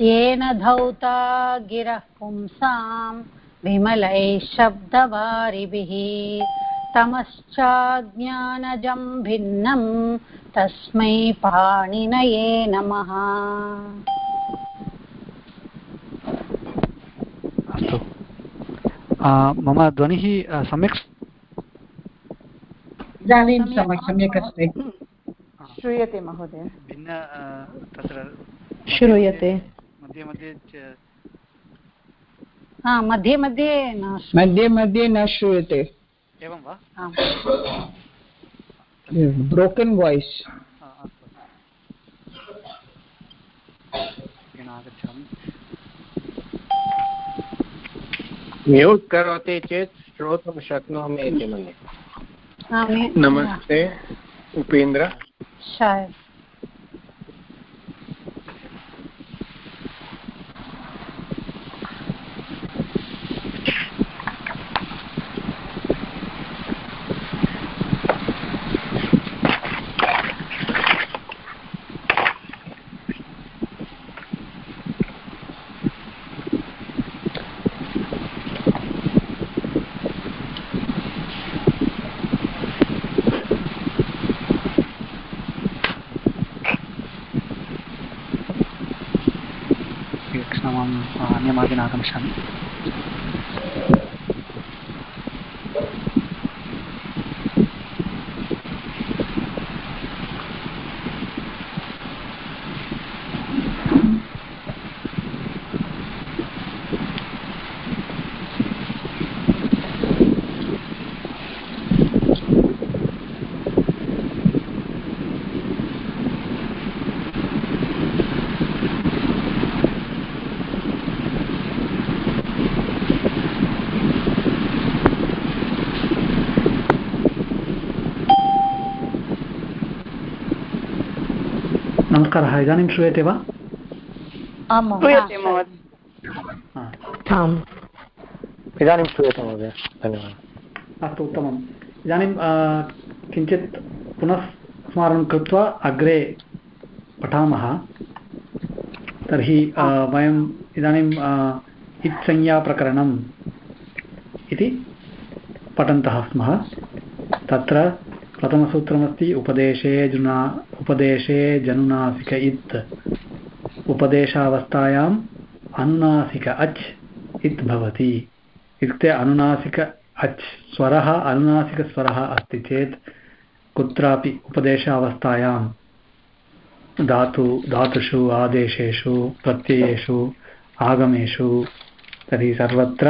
येन धौता गिरः पुंसां विमलैः शब्दवारिभिः। तमश्चाज्ञानजं भिन्नं तस्मै पाणिनये नमः। अस्तु। मम ध्वनिः सम्यक् इदानीं सम्यक् अस्ति। श्रूयते महोदय। भिन्न तत्र श्रूयते। मध्ये मध्ये मध्ये मध्ये मध्ये मध्ये न श्रूयते. एवं वा? ब्रोकन् वाय्स् म्यूट् करोति चेत् श्रोतुं शक्नोमि इति मन्ये। नमस्ते उपेन्द्र। शायद। आगमिष्यामि नमस्कारः इदानीं श्रूयते वा इदानीं श्रूयते महोदय। धन्यवादः। अस्तु उत्तमम्। इदानीं किञ्चित् पुनः स्मारणं कृत्वा अग्रे पठामः। तर्हि वयम् इदानीम् इत्संज्ञाप्रकरणम् इति पठन्तः स्मः। तत्र प्रथमसूत्रमस्ति उपदेशे जुना उपदेशे जनुनासिक इत्। उपदेशावस्थायाम् अनुनासिक अच् इत् भवति। इत्युक्ते अनुनासिक अच् स्वरः अनुनासिकस्वरः अस्ति चेत् कुत्रापि उपदेशावस्थायां धातु, धातुषु, आदेशेषु, प्रत्ययेषु, आगमेषु तर्हि सर्वत्र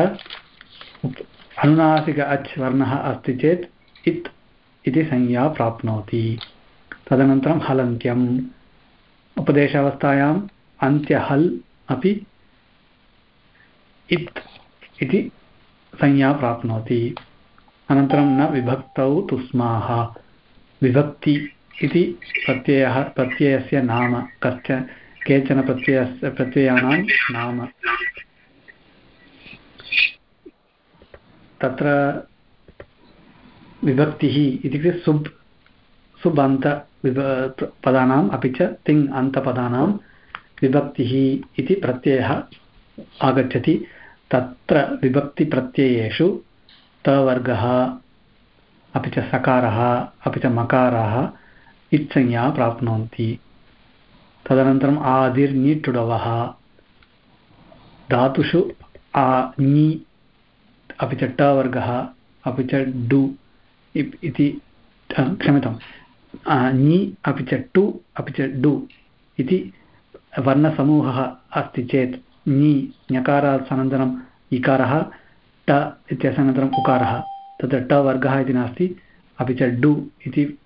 अनुनासिक अच् वर्णः अस्ति चेत् इत् इति संज्ञा प्राप्नोति। तदनन्तरं हलन्त्यम्। उपदेशावस्थायाम् अन्त्यहल् अपि इत् इति संज्ञा प्राप्नोति। अनन्तरं न विभक्तौ तुस्माः। विभक्ति इति प्रत्ययः प्रत्ययस्य नाम कश्च केचन प्रत्ययस्य प्रत्ययानां नाम। तत्र विभक्तिः इत्युक्ते सुब् सुब् अन्त पदानाम्, अपि च तिङ् अन्तपदानां विभक्तिः इति प्रत्ययः आगच्छति। तत्र विभक्तिप्रत्ययेषु तवर्गः अपि च सकारः, अपि च मकारः इत्संज्ञा प्राप्नुवन्ति तदनन्तरम् आदिर्निटुडवः, धातुषु आ, ञि, अपि च टवर्गः अपि च डु इति क्षम्यतां ञि अपि च टु, अपि च डु इति वर्णसमूहः अस्ति चेत् ञि ञकारात् अनन्तरम् इकारः, ट इत्यस्य अनन्तरम् उकारः। तत्र ट वर्गः इति नास्ति, अपि च डु इति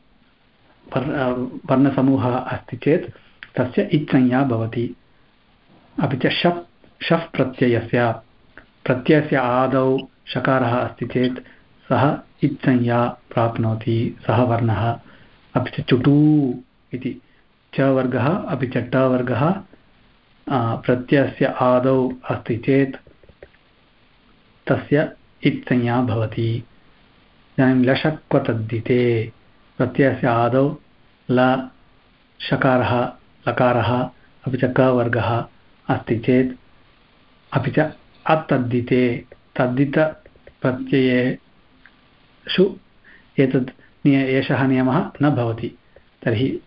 वर्णसमूहः अस्ति चेत् तस्य इत्संज्ञा भवति। अपि च शप् शफ् प्रत्ययस्य प्रत्ययस्य आदौ शकारः अस्ति चेत् सः इत्संज्ञा प्राप्नोति, सः वर्णः। अपि च चुटू इति च वर्गः, अपि च ट वर्गः प्रत्ययस्य आदौ अस्ति चेत् तस्य इत्संज्ञा भवति। इदानीं लशक्वतद्धिते प्रत्ययस्य आदौ ल शकारः लकारः, अपि च क अस्ति चेत् अपि च अतद्धिते तद्धितप्रत्ययेषु एतद् एषः नियमः न भवति। तर्हि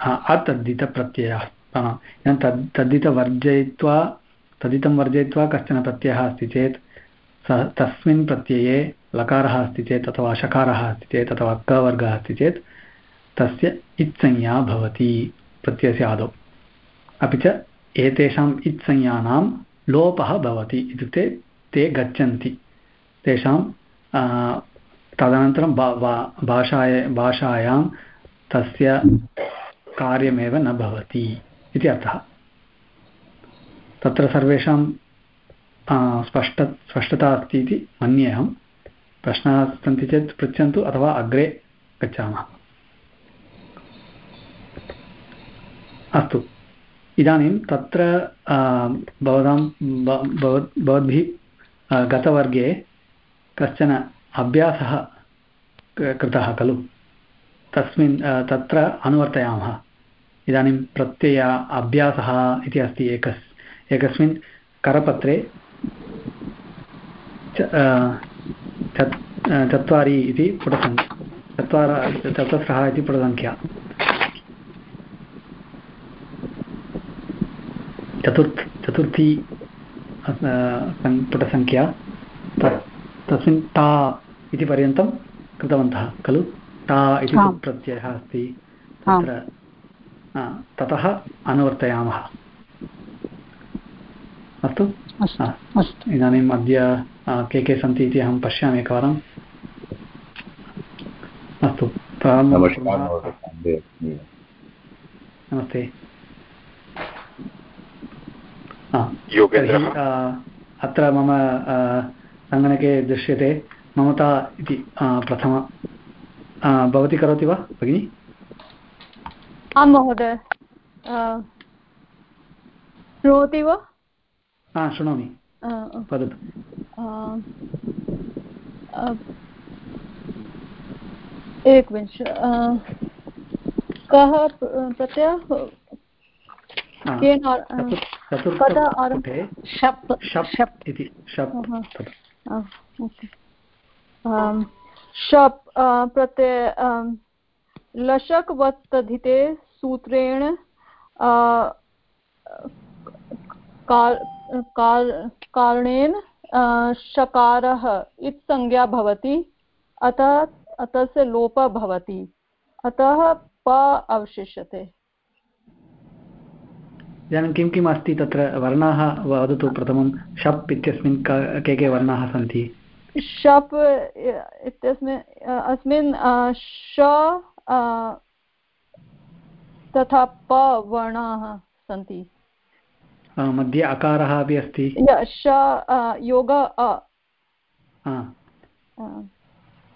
अतद्धितप्रत्ययः। तद्, तद्धितवर्जयित्वा, तद्धितं वर्जयित्वा कश्चन प्रत्ययः अस्ति चेत्, सः, तस्मिन् प्रत्यये लकारः अस्ति चेत् अथवा शकारः अस्ति चेत् अथवा कवर्गः अस्ति चेत् तस्य इत्संज्ञा भवति प्रत्ययस्य आदौ। अपि च एतेषाम् इत्संज्ञानां लोपः भवति इत्युक्ते ते गच्छन्ति। तेषां तदनन्तरं भाषाय भाषायां तस्य कार्यमेव न भवति इति अर्थः। तत्र सर्वेषां स्पष्ट स्पष्टता अस्ति इति मन्ये अहं। प्रश्नाः सन्ति चेत् पृच्छन्तु अथवा अग्रे गच्छामः। अस्तु। इदानीं तत्र भवतां भवद्भिः गतवर्गे कश्चन अभ्यासः कृतः खलु? तस्मिन् तत्र अनुवर्तयामः। इदानीं प्रत्यय अभ्यासः इति अस्ति एकस्, एकस्मिन् करपत्रे चत्वारि इति पुटसङ्ख्या। चत्वार, चतस्रः इति पुटसङ्ख्या। चतुर्थ, चतुर्थी पुटसङ्ख्या। तस्मिन् टा इति पर्यन्तं कृतवन्तः खलु? टा इति प्रत्ययः अस्ति। तत्र ततः अनुवर्तयामः। अस्तु? अस्तु। इदानीम् अद्य के के सन्ति इति अहं पश्यामि एकवारम्। अस्तु नमस्ते अत्र मम सङ्गणके दृश्यते। ममता इति प्रथम। भवती करोति वा भगिनि? आं महोदय। शृणोति वा? हा शृणोमि वदतु। एकनिमिष कः प्रत्ययः? शप् इति शप् शप् प्रत्यय लशक् वत्तधिते सूत्रेण कारणेन शकारः इत्संज्ञा भवति, अतः तस्य लोपः भवति, अतः प अवशिष्यते। इदानीं किं किम् अस्ति तत्र वर्णाः? वदतु प्रथमं, शप् इत्यस्मिन् के के वर्णाः सन्ति? शप् इत्यस्मिन् अस्मिन् श तथा प वर्णाः सन्ति। मध्ये अकारः अपि अस्ति। श योग अ।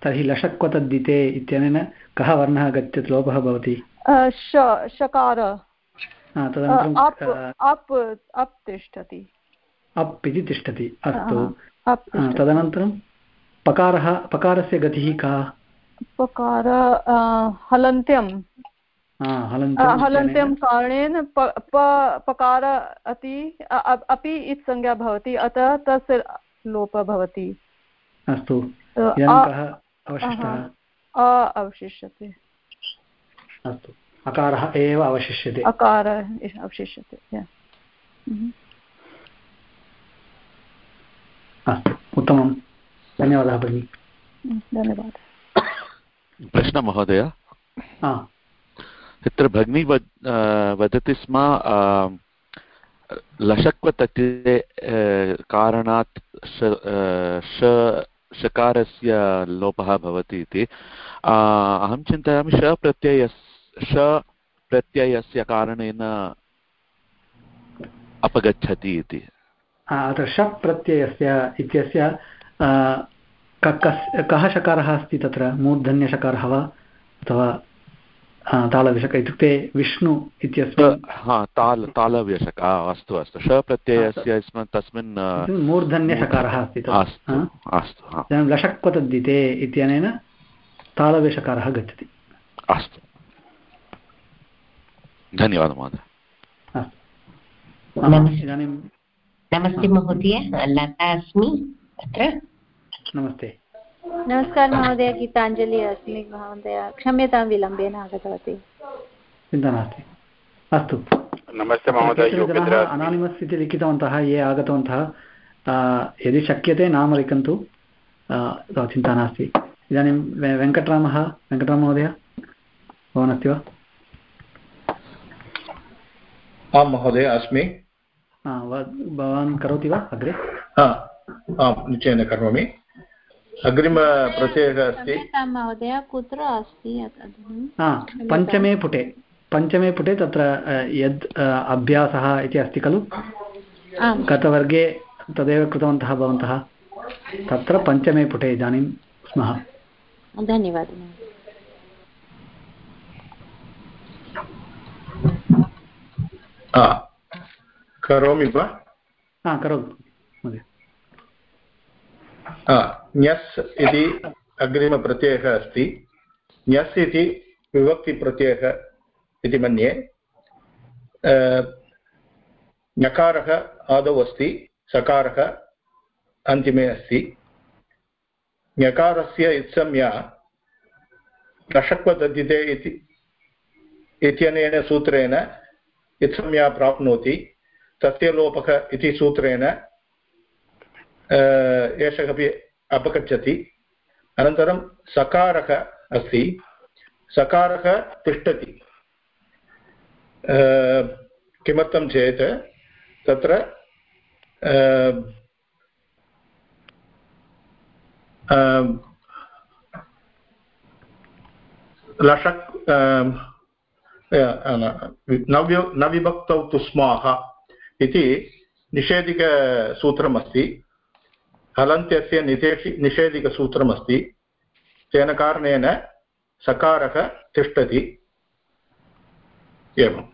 तर्हि लषक्वतद्दिते इत्यनेन कः वर्णः गच्छति? लोपः भवति। शकार। अप् तिष्ठति। अप् इति तिष्ठति। अस्तु। तदनन्तरं पकारः पकारस्य गतिः का? पकार हलन्त्यं हलन्त्यं कारणेन पकार अति अपि इति संज्ञा भवति अतः तस्य लोपः भवति। अस्तु। अवशिष्यते। अस्तु। अकारः एव अवशिष्यते। अकारः अवशिष्यते अस्तु। उत्तमं धन्यवादः भगिनि। धन्यवादः। प्रश्नः महोदय। तत्र भगिनी वद् वदति स्म लशक्वतत्वे कारणात् शकारस्य लोपः भवति इति। अहं चिन्तयामि श प्रत्यय श प्रत्ययस्य कारणेन अपगच्छति इति। अत्र शप् प्रत्ययस्य इत्यस्य कः शकारः अस्ति तत्र? मूर्धन्यशकारः वा? अथवा तालव्यशक इत्युक्ते विष्णु इत्यस्मिन् हा ताल तालव्यशक अस्तु अस्तु। श प्रत्ययस्य तस्मिन् मूर्धन्यशकारः अस्ति अस्तु अस्तु लषक्वतद्दिते इत्यनेन तालव्यशकारः गच्छति। अस्तु। धन्यवादः महोदय। इदानीं नमस्ते महोदय। लता अस्मि। अत्र नमस्ते। नमस्कारः महोदय गीताञ्जलिः अस्मि महोदय। क्षम्यतां विलम्बेन आगतवती। चिन्ता नास्ति। अस्तु। नमस्ते महोदय अनानिमस् इति लिखितवन्तः ये आगतवन्तः यदि शक्यते नाम लिखन्तु। चिन्ता नास्ति। इदानीं वेङ्कटरामः वेङ्कटराममहोदय भवान् अस्ति वा? आं महोदय अस्मि। भवान् करोति वा अग्रे? आं निश्चयेन करोमि। अग्रिमप्रत्ययः अस्ति। महोदय कुत्र अस्ति पञ्चमे पुटे। पञ्चमे पुटे तत्र यद् अभ्यासः इति अस्ति खलु? गतवर्गे तदेव कृतवन्तः भवन्तः। तत्र पञ्चमे पुटे इदानीं स्मः। धन्यवादः। करोमि वा? करोतु। ञस् इति अग्रिमप्रत्ययः अस्ति। ञस् इति विभक्तिप्रत्ययः इति मन्ये। ञकारः आदौ अस्ति, सकारः अन्तिमे अस्ति। ञकारस्य इत्संज्ञा नषक्वदधिते इति, इत्यनेन सूत्रेण इत्संज्ञा प्राप्नोति, तस्य लोपः इति सूत्रेण एषः अपि अपगच्छति। अनन्तरं सकारः अस्ति। सकारः तिष्ठति। किमर्थं चेत् तत्र लषक् नव्य न विभक्तौ तुस्माः इति निषेधिकसूत्रमस्ति। हलन्त्यस्य निषेधि निषेधिकसूत्रमस्ति। तेन कारणेन सकारः तिष्ठति। एवम्।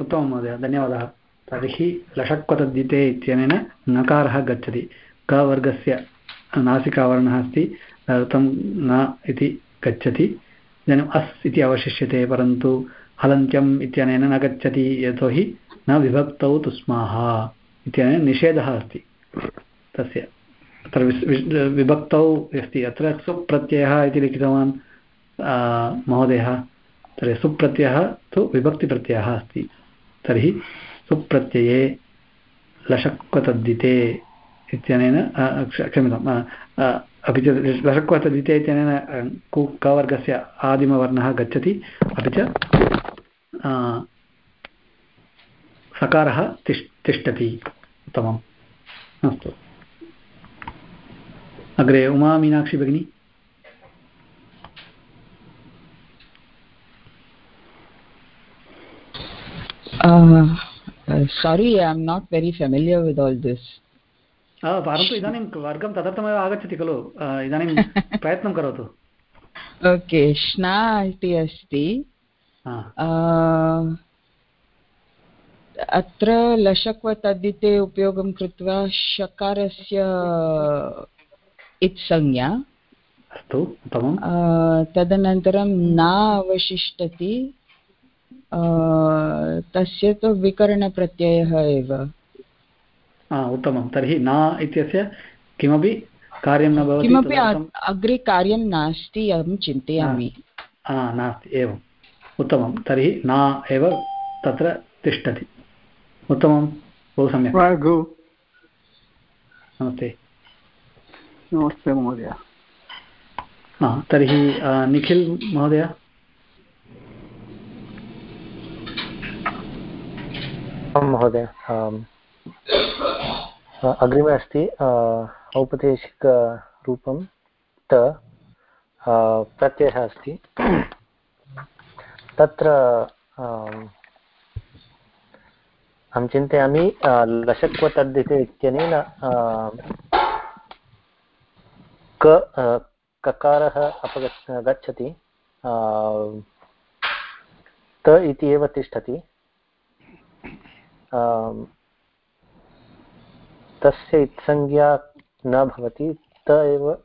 उत्तमं महोदय, धन्यवादः। तर्हि लषक्वतद्धिते इत्यनेन नकारः गच्छति। कवर्गस्य नासिकावर्णः अस्ति। तदर्थं न इति गच्छति। इदानीम् अस् इति अवशिष्यते, परन्तु हलन्त्यम् इत्यनेन न गच्छति। यतोहि न विभक्तौ तुस्माः इत्यनेन निषेधः अस्ति। तस्य। अत्र विभक्तौ अस्ति अत्र सुप्रत्ययः इति लिखितवान् महोदयः। तर्हि सुप्रत्ययः तु विभक्तिप्रत्ययः अस्ति। तर्हि सुप्रत्यये लशक्वतद्दिते इत्यनेन क्षम्यताम् अपि च लशक्वतद्दिते इत्यनेन कु कवर्गस्य आदिमवर्णः गच्छति। अपि च सकारः तिष् तिष्ठति। उत्तमम्। अस्तु। अग्रे उमा मीनाक्षी भगिनी। Uh, uh, sorry, I'm not very familiar with all this. परन्तु इदानीं वर्गं तदर्थमेव आगच्छति खलु इदानीं प्रयत्नं करोतु ओके श्ना इति अस्ति अत्र लशक्व तद्दिते उपयोगं कृत्वा शकारस्य इत्संज्ञा। अस्तु उत्तमं तदनन्तरं न अवशिष्टति तस्य तु विकरणप्रत्ययः एव। उत्तमं। तर्हि न इत्यस्य किमपि कार्यं न भवति किमपि अग्रे कार्यं नास्ति अहं चिन्तयामि। नास्ति एवम्। उत्तमं। तर्हि न एव तत्र तिष्ठति। उत्तमं। बहु सम्यक्। नमस्ते। नमस्ते महोदय। तर्हि निखिल् महोदय। महोदय अग्रिमे अस्ति औपदेशिकरूपं त प्रत्ययः अस्ति। तत्र अहं चिन्तयामि तद्धिते इत्यनेन क ककारः अपगच्छ, गच्छति त इति एव तिष्ठति। तस्य इत्संज्ञा न भवति, त एव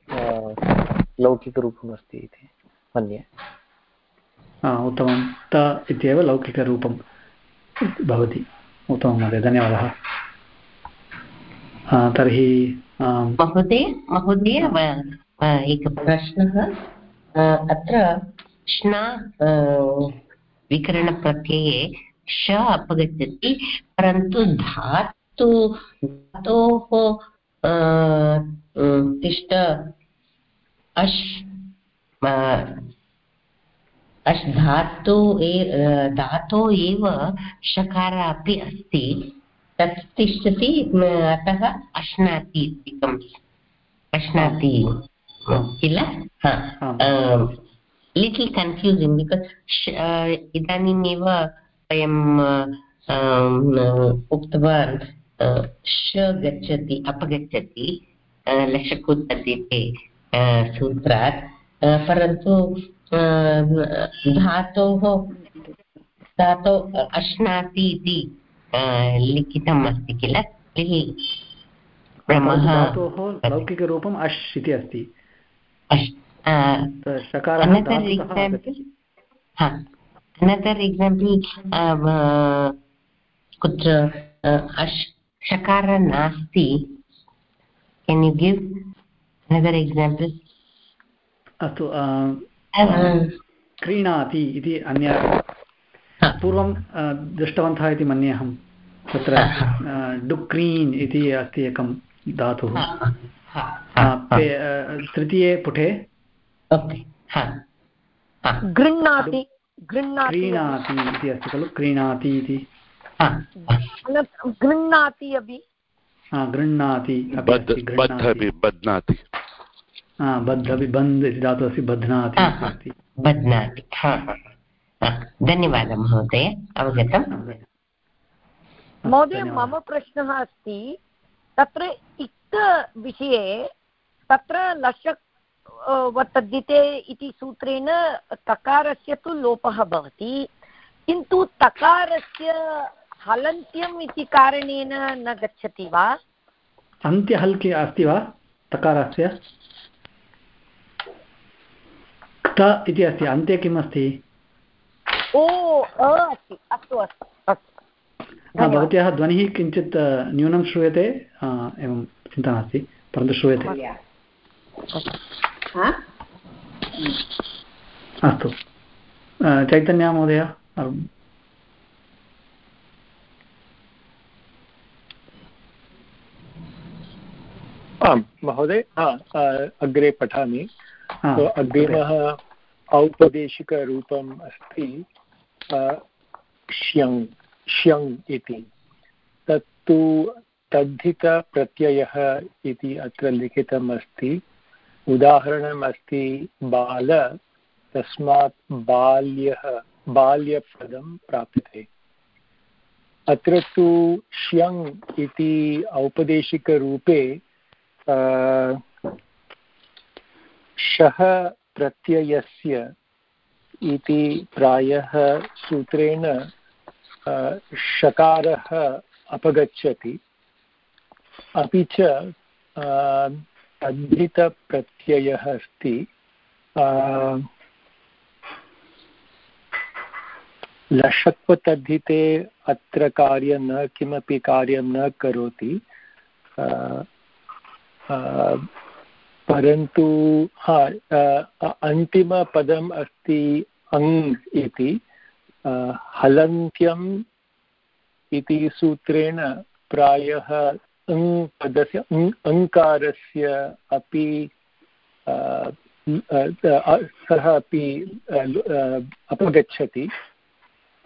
लौकिकरूपमस्ति इति मन्ये। उत्तमं। त इत्येव लौकिकरूपं भवति। उत्तमं महोदय, धन्यवादः। तर्हि महोदय महोदय एकः प्रश्नः। अत्र श्ना विकरणप्रत्यये श अपगच्छति, परन्तु धातु, धातोः तिष्ठ अश् अश् धातु धातो एव शकार अपि अस्ति। तत् तिष्ठति अतः अश्नाति। इति अश्नाति किल? लिटिल् कन्फ्यूसिङ्ग् बिकास् इदानीमेव वयं उक्तवान् श गच्छति अपगच्छति लशकुत्तद्धिते सूत्रात्। परन्तु धातोः धातौ अश्नाति इति लिखितम् अस्ति किल? तर्हि धातोः लौकिकरूपम् अश् इति अस्ति। अनदर् एक्साम्पल् कुत्र अश् शकार नास्ति। Can you give another example अस्तु क्रीणाति इति अन्य पूर्वं दृष्टवन्तः इति मन्ये अहं। तत्र डुक्रीन् इति अस्ति एकं धातुः। तृतीये पुटे गृह्णाति क्रीणाति इति अस्ति खलु क्रीणाति इति। गृह्णाति अपि। गृह्णाति अपि बध्नाति। बद्ध अपि बन्द् इति धातुः अस्ति बध्नाति बध्नाति धन्यवादः महोदय अवगतम्। महोदय मम प्रश्नः अस्ति तत्र इक्तविषये तत्र लशक् वर्तद्यते इति सूत्रेण तकारस्य तु लोपः भवति किन्तु तकारस्य हलन्त्यम् इति कारणेन न गच्छति वा? अन्त्यहल् कि अस्ति वा तकारस्य? क्त इति अस्ति अन्ते किम् अस्ति ओ अस्ति अस्तु अस्तु अस्तु। भवत्याः ध्वनिः किञ्चित् न्यूनं श्रूयते एवं चिन्ता नास्ति परन्तु श्रूयते। अस्तु। चैतन्या महोदय आम् महोदय अग्रे पठामि। तो अग्रिमः औपदेशिकरूपम् अस्ति। श्यङ् श्यङ् इति। तत्तु तद्धितप्रत्ययः इति अत्र लिखितम् अस्ति उदाहरणम् अस्ति बाल, तस्मात् बाल्यः, बाल्यपदं प्राप्यते। अत्र तु श्यङ् इति औपदेशिकरूपे शः प्रत्ययस्य इति प्रायः सूत्रेण षकारः अपगच्छति। अपि च तद्धितप्रत्ययः अस्ति लषत्वतद्धिते अत्र कार्यं न, किमपि कार्यं न करोति परन्तु, हा अन्तिमपदम् अस्ति अङ् इति हलन्त्यम् इति सूत्रेण प्रायः अङ् पदस्य अङ्कारस्य अपि सः अपि अपगच्छति।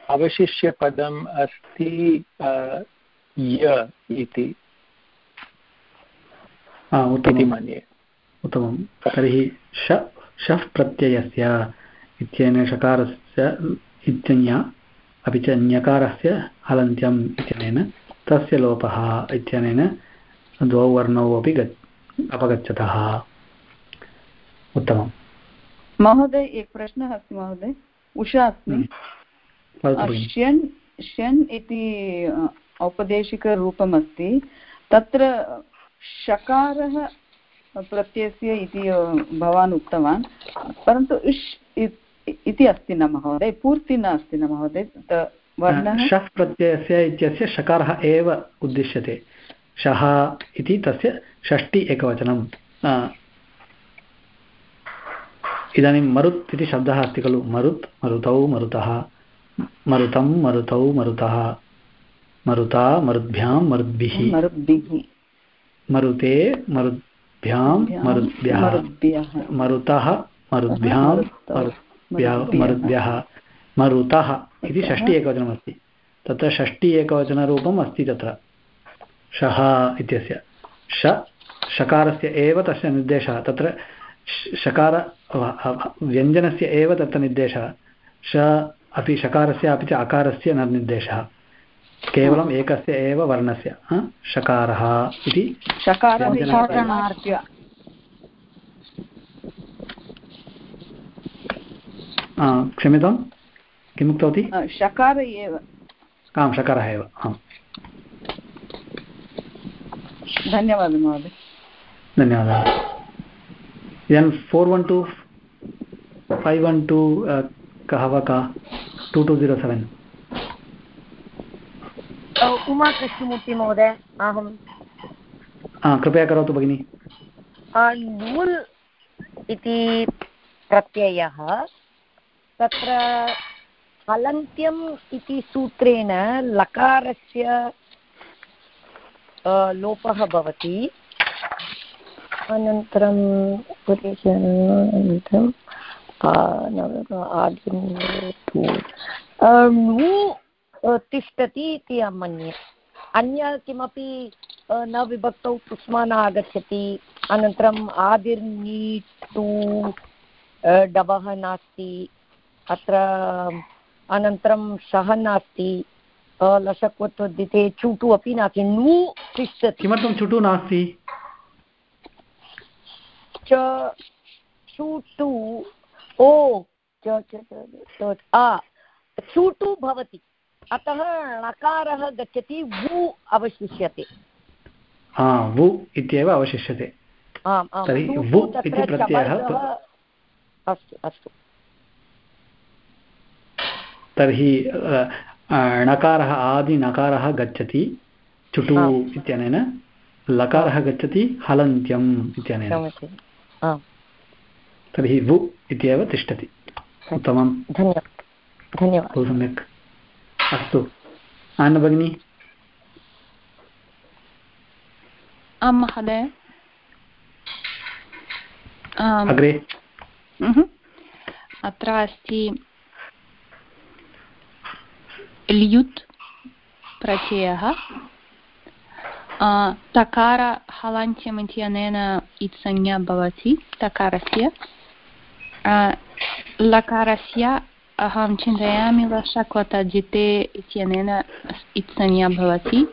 अवशिष्यपदम् अस्ति य इति। इति मन्ये। उत्तमं तर्हि श शः प्रत्ययस्य इत्यनेन षकारस्य इत्यन्या अपि च न्यकारस्य हलन्त्यम् इत्यनेन तस्य लोपः इत्यनेन द्वौ वर्णौ अपि ग अपगच्छतः। उत्तमं महोदय एक प्रश्नः अस्ति महोदय। उषा अस्मि। श्यन् श्यन् इति औपदेशिकरूपमस्ति तत्र शकारः प्रत्ययस्य इति भवान् उक्तवान्। परन्तु इष् इति अस्ति न महोदय पूर्ति नास्ति न महोदय वर्णः? शः प्रत्ययस्य इत्यस्य शकारः एव उद्दिश्यते। शः इति तस्य षष्टि एकवचनं इदानीं मरुत् इति शब्दः अस्ति खलु। मरुत् मरुतौ मरुतः। मरुतं मरुतौ मरुतः। मरुता मरुद्भ्यां मरुद्भिः। मरुते मरुद्भ्यां मरुद्भ्यः मरुतः मरुद्भ्यां मरुद्भ्यः मरुतः। इति षष्टि एकवचनमस्ति तत्र षष्टि एकवचनरूपम् अस्ति तत्र। शः इत्यस्य। श शकारस्य एव तस्य निर्देशः। तत्र शकार व्यञ्जनस्य एव तत्र निर्देशः। श अपि शकारस्य अपि च अकारस्य न निर्देशः। केवलम् एकस्य एव वर्णस्य। शकारः इति क्षम्यतां? किम् उक्तवती? शकार एव। आं शकारः एव आम्। धन्यवादः महोदय। धन्यवादः। इदानीं four one two five one two कः वा का? Two two zero seven. Uma Krishnamurthy महोदय अहं कृपया करोतु भगिनि। नूल् इति प्रत्ययः तत्र हलन्त्यम् इति सूत्रेण लकारस्य लोपः भवति। अनन्तरं अनन्तरं तिष्ठति इति मन्ये अन्य किमपि न विभक्तौ तुष्मा न आगच्छति अनन्तरम् आदिर्नीटु डबः नास्ति। अत्र अनन्तरं शः नास्ति लशक्वत्वदिते चुटु अपि नास्ति नु तिष्ठति। किमर्थं चुटु नास्ति? च चुटु ओ चुटु भवति। अतः णकारः गच्छति वु अवशिष्यते। वु इत्येव अवशिष्यते। तर्हि वु इति प्रत्ययः अस्तु अस्तु। तर्हि णकारः आदिनकारः गच्छति चुटु इत्यनेन लकारः गच्छति हलन्त्यम् इत्यनेन। तर्हि वु इत्येव तिष्ठति। उत्तमं धन्यवादः। बहु सम्यक्। अस्तु। आन्न भगिनी। आं महोदय। अग्रे। अत्र अस्ति ल्युट् प्रत्ययः तकार हलान्त्यम् इत्यनेन इत्संज्ञा भवति तकारस्य लकारस्य अहं चिन्तयामि लशक्वतजिते इत्यनेन इत्संज्ञा भवति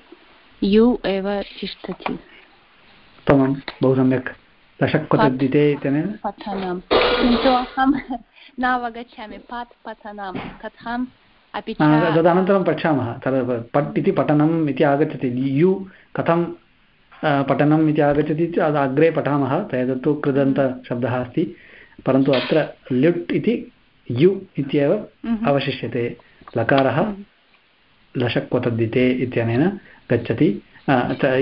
यु एव तिष्ठति उत्तमं बहु सम्यक् लशक्वतद्दिते इत्यनेन पठनं किन्तु अहं न अवगच्छामि पात् पठनं कथम् अपि च तदनन्तरं पश्यामः तद् पट् इति पठनम् इति आगच्छति। यु कथं पठनम् इति आगच्छति चेत् अग्रे पठामः तत्तु कृदन्तशब्दः अस्ति। परन्तु अत्र ल्युट् इति यु इत्येव अवशिष्यते। लकारः लशक्वतद्दिते इत्यनेन गच्छति।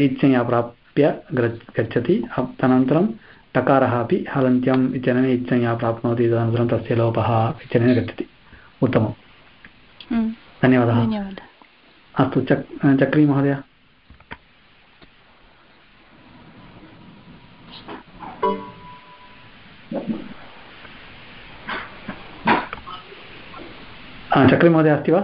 इत्संज्ञा प्राप्य गच्छति। तदनन्तरं टकारः अपि हलन्त्यम् इत्यनेन इत्संज्ञा प्राप्नोति। तदनन्तरं तस्य लोपः इत्यनेन गच्छति। उत्तमं धन्यवादः अस्तु चक् चक्री महोदय चक्रीमहोदय अस्ति वा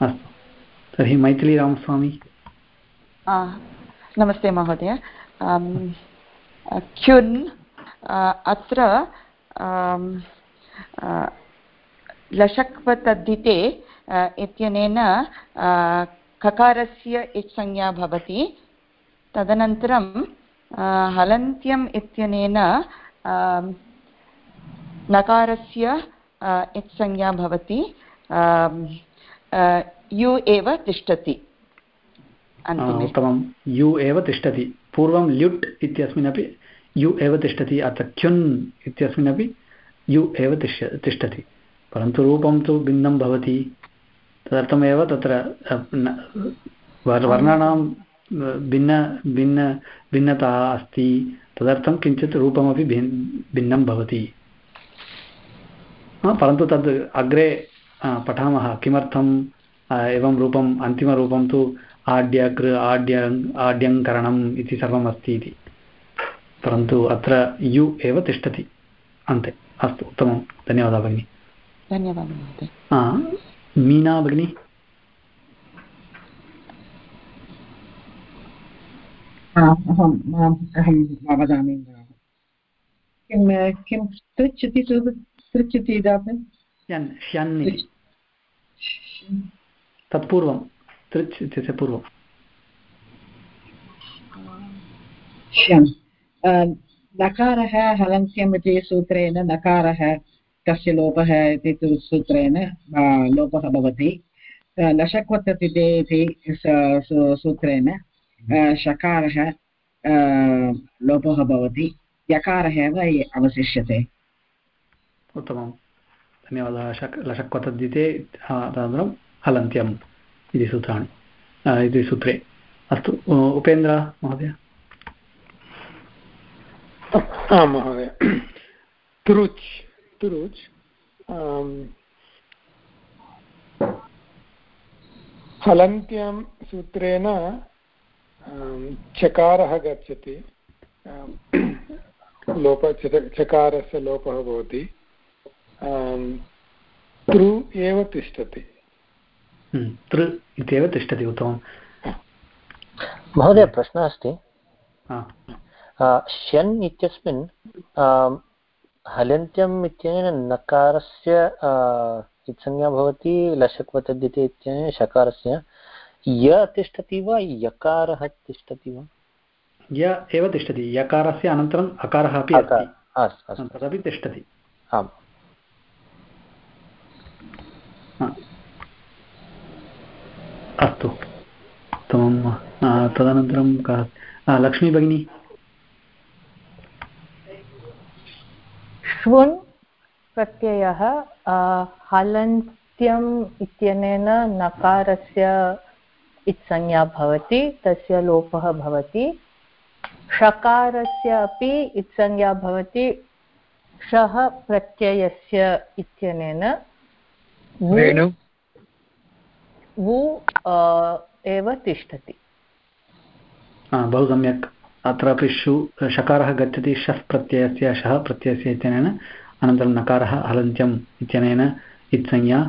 अस्तु तर्हि मैथिलीरामस्वामी नमस्ते महोदय क्युन् अत्र लशक्वतद्धिते इत्यनेन ककारस्य इत्संज्ञा भवति। तदनन्तरं हलन्त्यम् इत्यनेन नकारस्य इत्संज्ञा भवति। यु एव तिष्ठति। उत्तमं। यु एव तिष्ठति। पूर्वं ल्युट् इत्यस्मिन्नपि यु एव तिष्ठति अत्र क्युन् इत्यस्मिन्नपि यु एव तिष्ठ तिष्ठति। परन्तु रूपं तु भिन्नं भवति। तदर्थमेव तत्र वर्णानां भिन्न भिन्न भिन्नता अस्ति। तदर्थं किञ्चित् रूपमपि भिन् भिन्नं भवति। परन्तु तद् अग्रे पठामः। किमर्थम् एवं रूपम् अन्तिमरूपं तु आड्य कृ आड्य आड्यङ्करणम् इति सर्वम् अस्ति इति। परन्तु अत्र यु एव तिष्ठति। अन्ते। अस्तु उत्तमं। धन्यवादः भगिनि। धन्यवादः मीना भगिनी? अहम् अहं वदामि। किं किं तृच् इति तृच् इति इति तत्पूर्वं। तृच् इत्यस्य पूर्वं श्यन् नकारः हलन्त्यम् इति सूत्रेण नकारः तस्य लोपः इति सूत्रेण लोपः भवति। लशक्वततिते इति सूत्रेण शकारः लोपः भवति। यकारः एव अवशिष्यते। उत्तमं धन्यवादः। शक् लशक्वतद्धिते तदनन्तरं हलन्त्यम् इति सूत्राणि इति सूत्रे। अस्तु उपेन्द्र, महोदय। आं महोदय। तुरुच् तुरुच् हलन्त्यां सूत्रेण चकारः गच्छति। लोप चकारस्य लोपः भवति। तृ एव तिष्ठति। तृ इत्येव तिष्ठति उत्तमं महोदय प्रश्नः अस्ति। श्यन् इत्यस्मिन् हलन्त्यम् इत्यनेन नकारस्य इत्संज्ञा भवति लशक्वतद्धिते इत्यनेन शकारस्य य तिष्ठति वा यकारः तिष्ठति वा य एव तिष्ठति यकारस्य अनन्तरम् अकारः अपि अस्ति तदपि तिष्ठति आम् अस्तु उत्तमं तदनन्तरं का लक्ष्मी भगिनी श्वन् प्रत्ययः हलन्त्यम् इत्यनेन नकारस्य इत्संज्ञा भवति तस्य लोपः भवति। षकारस्य अपि इत्संज्ञा भवति शः प्रत्ययस्य इत्यनेन। वु एव तिष्ठति। बहु सम्यक्। अत्रापि शु शकारः गच्छति शः प्रत्ययस्य शः प्रत्ययस्य इत्यनेन अनन्तरं नकारः हलन्त्यम् इत्यनेन इत्संज्ञा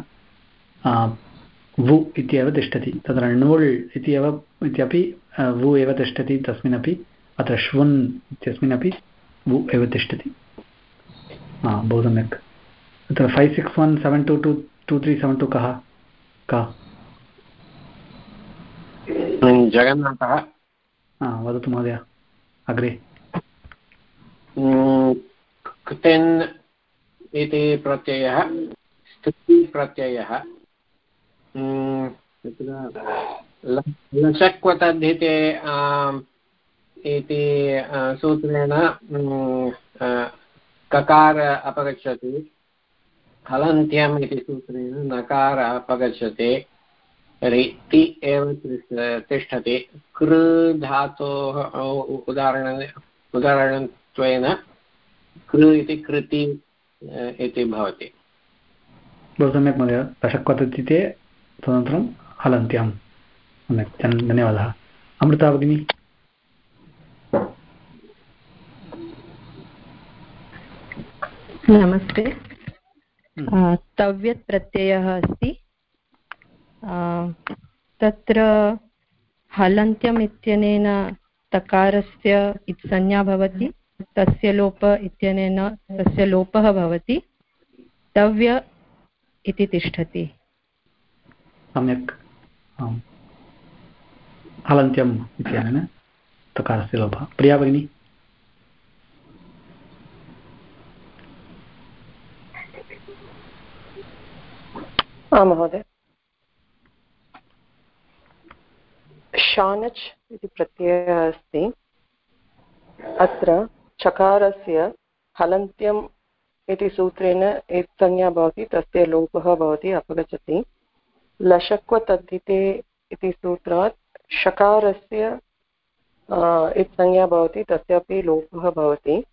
वु इत्येव तिष्ठति। तत्र णुल् इति एव इत्यपि वु एव तिष्ठति तस्मिन्नपि अत्र श्वन् इत्यस्मिन्नपि वु एव तिष्ठति। बहु सम्यक् तत्र five six one seven two two two three seven two कः? का। जगन्नाथः। वदतु महोदय। अग्रे। कृतेन् इति प्रत्ययः स्थितिप्रत्ययः लशक्वतद्धिते इति सूत्रेण ककार अपगच्छति। हलन्त्यम् इति सूत्रेण नकार अपगच्छति। रिति एव तिष्ठति। कृ धातोः उदाहरण उदाहरणत्वेन कृ इति कृति इति भवति। बहु सम्यक् महोदय। दशक्वतत्तिते तदनन्तरं हलन्त्यां सम्यक्। धन्यवादः। अमृता भगिनी। नमस्ते। तव्यत् प्रत्ययः अस्ति। तत्र हलन्त्यम् इत्यनेन तकारस्य संज्ञा भवति तस्य लोप इत्यनेन तस्य लोपः भवति तव्य इति तिष्ठति। सम्यक्। आम्। हलन्त्यम् इत्यनेन तकारस्य लोपः। प्रिया भगिनी? आं महोदय। शानच् इति प्रत्ययः अस्ति। अत्र चकारस्य हलन्त्यं इति सूत्रेण संज्ञा भवति, तस्य लोपः भवति, अपगच्छति। लशक्वतद्धिते इति सूत्रात् शकारस्य इत् संज्ञा भवति, तस्यापि लोपः भवति।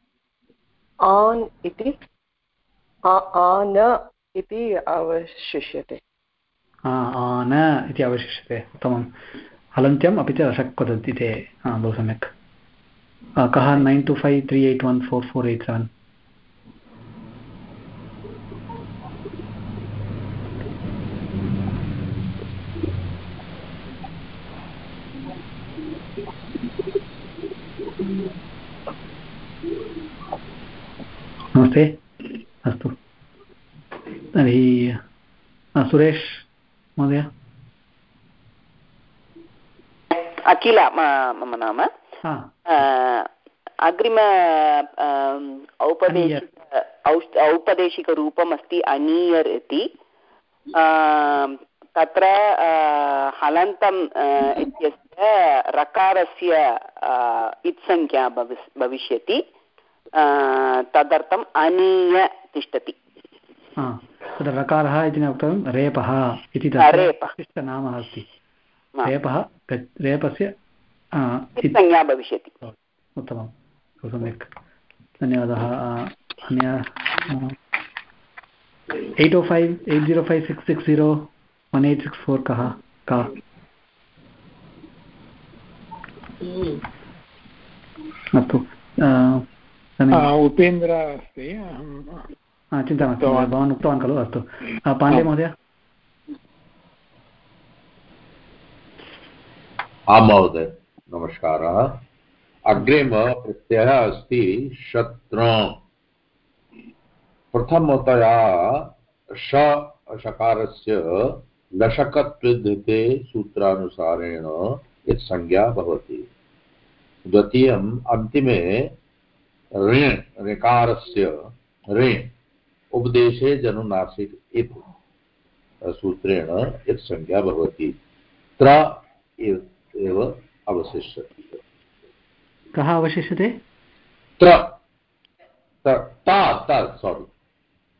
आन् इति आन इति अवशिष्यते। आन इति अवशिष्यते उत्तमं हलन्त्यम् अपि च अशक्वदन्ति बहु सम्यक्. कः? Nine two five three eight one four four eight seven. नमस्ते. अस्तु. तर्हि सुरेश महोदय। अखिल मम नाम। अग्रिम औपदेशिक औपदेशिकरूपम् अस्ति अनीयर् इति। तत्र हलन्तम् इत्यस्य रकारस्य इत्सङ्ख्या भविस् भविष्यति। तदर्थम् अनीय तिष्ठति। तत्र रकारः इति न उक्तवान् रेपः इति तस्य नाम अस्ति। रेपः रेपस्य संज्ञा भविष्यति। उत्तमं। बहु सम्यक्। धन्यवादः अन्य eight o five eight zero five six six zero one eight six four कः का अस्तु उपेन्द्र अस्ति चिन्ता मास्तु भवान् उक्तवान् खलु अस्तु। पाण्डे महोदय? आं महोदय, नमस्कारः। अग्रिमप्रत्ययः अस्ति शत्र। प्रथमतया श शकारस्य लशकत्वधृते सूत्रानुसारेण यत् संज्ञा भवति। द्वितीयम् अन्तिमे ऋण ऋकारस्य ऋण उपदेशे जनुनासिक इति। सूत्रेण यत् संज्ञा भवति। त्र एव अवशिष्यते। कः अवशिष्यते? त्र ता ता सोरि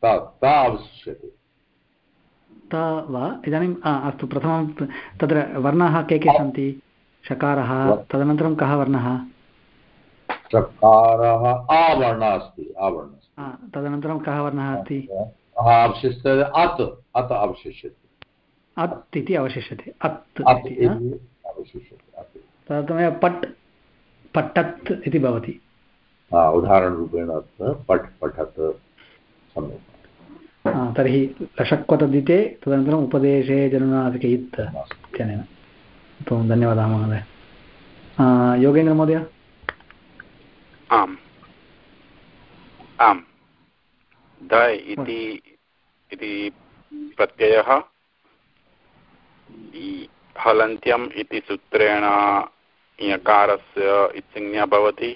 ता ता अवशिष्यते। ता वा इदानीम् अस्तु प्रथमं तत्र वर्णाः के के सन्ति? शकारः तदनन्तरं कः वर्णः? चकारः आवर्णः अस्ति आवर्णः तदनन्तरं कः वर्णः अस्ति? अवशिष्यते अत् अत् अवशिष्यते। अत् इति अवशिष्यते। अत् अवशिष्यते तदर्थमेव पट् पठत् इति भवति। उदाहरणरूपेण पट् पठत् सम्यक्। तर्हि लशक्वतदिते तदनन्तरम् उपदेशे जनुनासिके इत् इत्यनेन। उत्तमं धन्यवादः महोदय। योगेन्द्रमहोदय आम्। आम्। द इति इति प्रत्ययः। हलन्त्यम् इति सूत्रेण यकारस्य इत्संज्ञा भवति।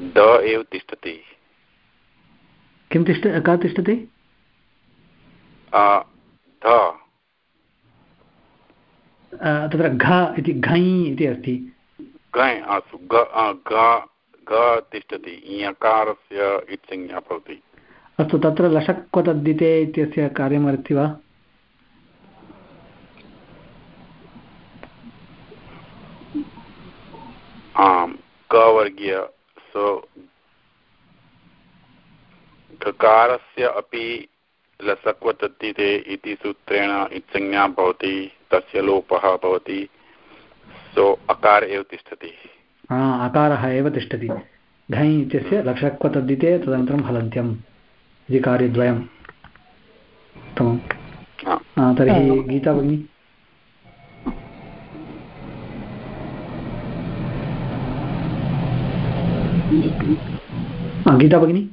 द एव तिष्ठति। किं तिष्ठ का तिष्ठति? ध। तत्र घ इति घञ् इति अस्ति। घञ् अस्तु ग तिष्ठति यकारस्य इत्संज्ञा भवति। अस्तु तत्र लशक्वतद्दिते इत्यस्य कार्यमस्ति वा? आम् कवर्गीय सो गकारस्य अपि लसक्वतद्दिते इति सूत्रेण इत्संज्ञा भवति तस्य लोपः भवति सो अकार एव तिष्ठति। अकारः एव तिष्ठति। घञ् इत्यस्य लक्षक्वतद्दिते तदनन्तरं हलन्त्यम्। इति कार्यद्वयम् उत्तमं तर्हि गीता भगिनी। गीता भगिनी।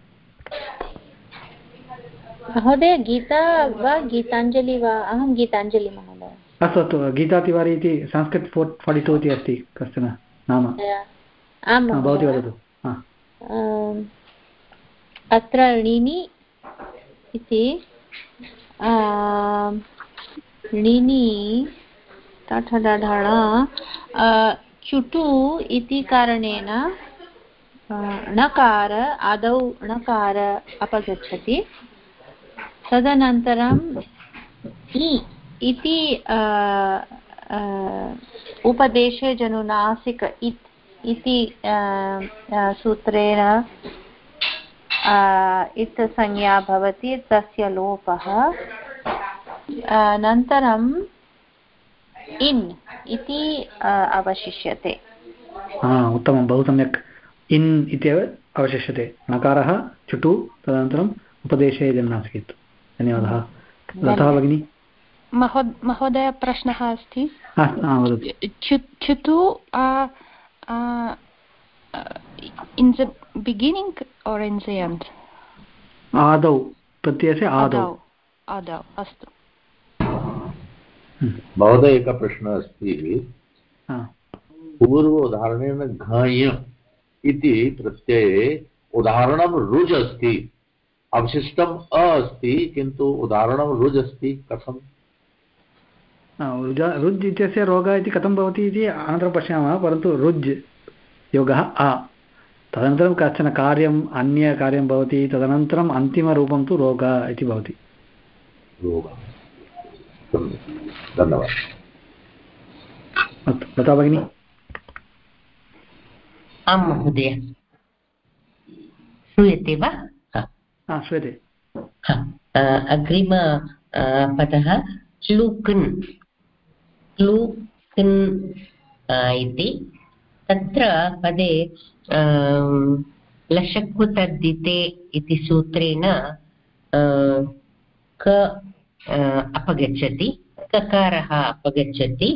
महोदय गीता वा गीताञ्जलि वा? अहं गीताञ्जलि महोदय। अस्तु अस्तु। गीतातिवारी इति संस्कृत फोर् फार्टि टु इति अस्ति कश्चन नाम। आम् भवती वदतु। अत्र णिनि इति णिनि तठडढण चुटु इति कारणेन णकार आदौ णकार अपगच्छति। तदनन्तरम् इति उपदेशे जनुनासिक इति सूत्रेण इत् संज्ञा भवति तस्य लोपः। अनन्तरम् इन् इति अवशिष्यते। उत्तमं बहु सम्यक्। इन् इत्येव अवशिष्यते। नकारः चुटु तदनन्तरम् उपदेशे जन्नासीत् धन्यवादः। लता भगिनी? महोदय प्रश्नः अस्ति। च्युतु in the beginning or in the end आदौ प्रत्ययस्य आदौ आदौ अस्तु महोदय एकः प्रश्नः अस्ति पूर्व उदाहरणेन घञ् इति प्रत्यये उदाहरणं रुज् अस्ति अवशिष्टम् अ अस्ति किन्तु उदाहरणं रुज् अस्ति कथम् रुज् इत्यस्य रोगः इति कथं भवति इति अनन्तरं पश्यामः परन्तु रुज् योगः आ तदनन्तरं कश्चन कार्यम् अन्यकार्यं भवति तदनन्तरम् अन्तिमरूपं तु रोगः इति भवति। धन्यवादः। अस्तु लता भगिनी। आं महोदय। श्रूयते वा? श्रूयते। अग्रिम पदः च्लुक्न् क्लुक्न् इति। तत्र पदे लशक्वतद्दिते इति सूत्रेण क अपगच्छति, ककारः अपगच्छति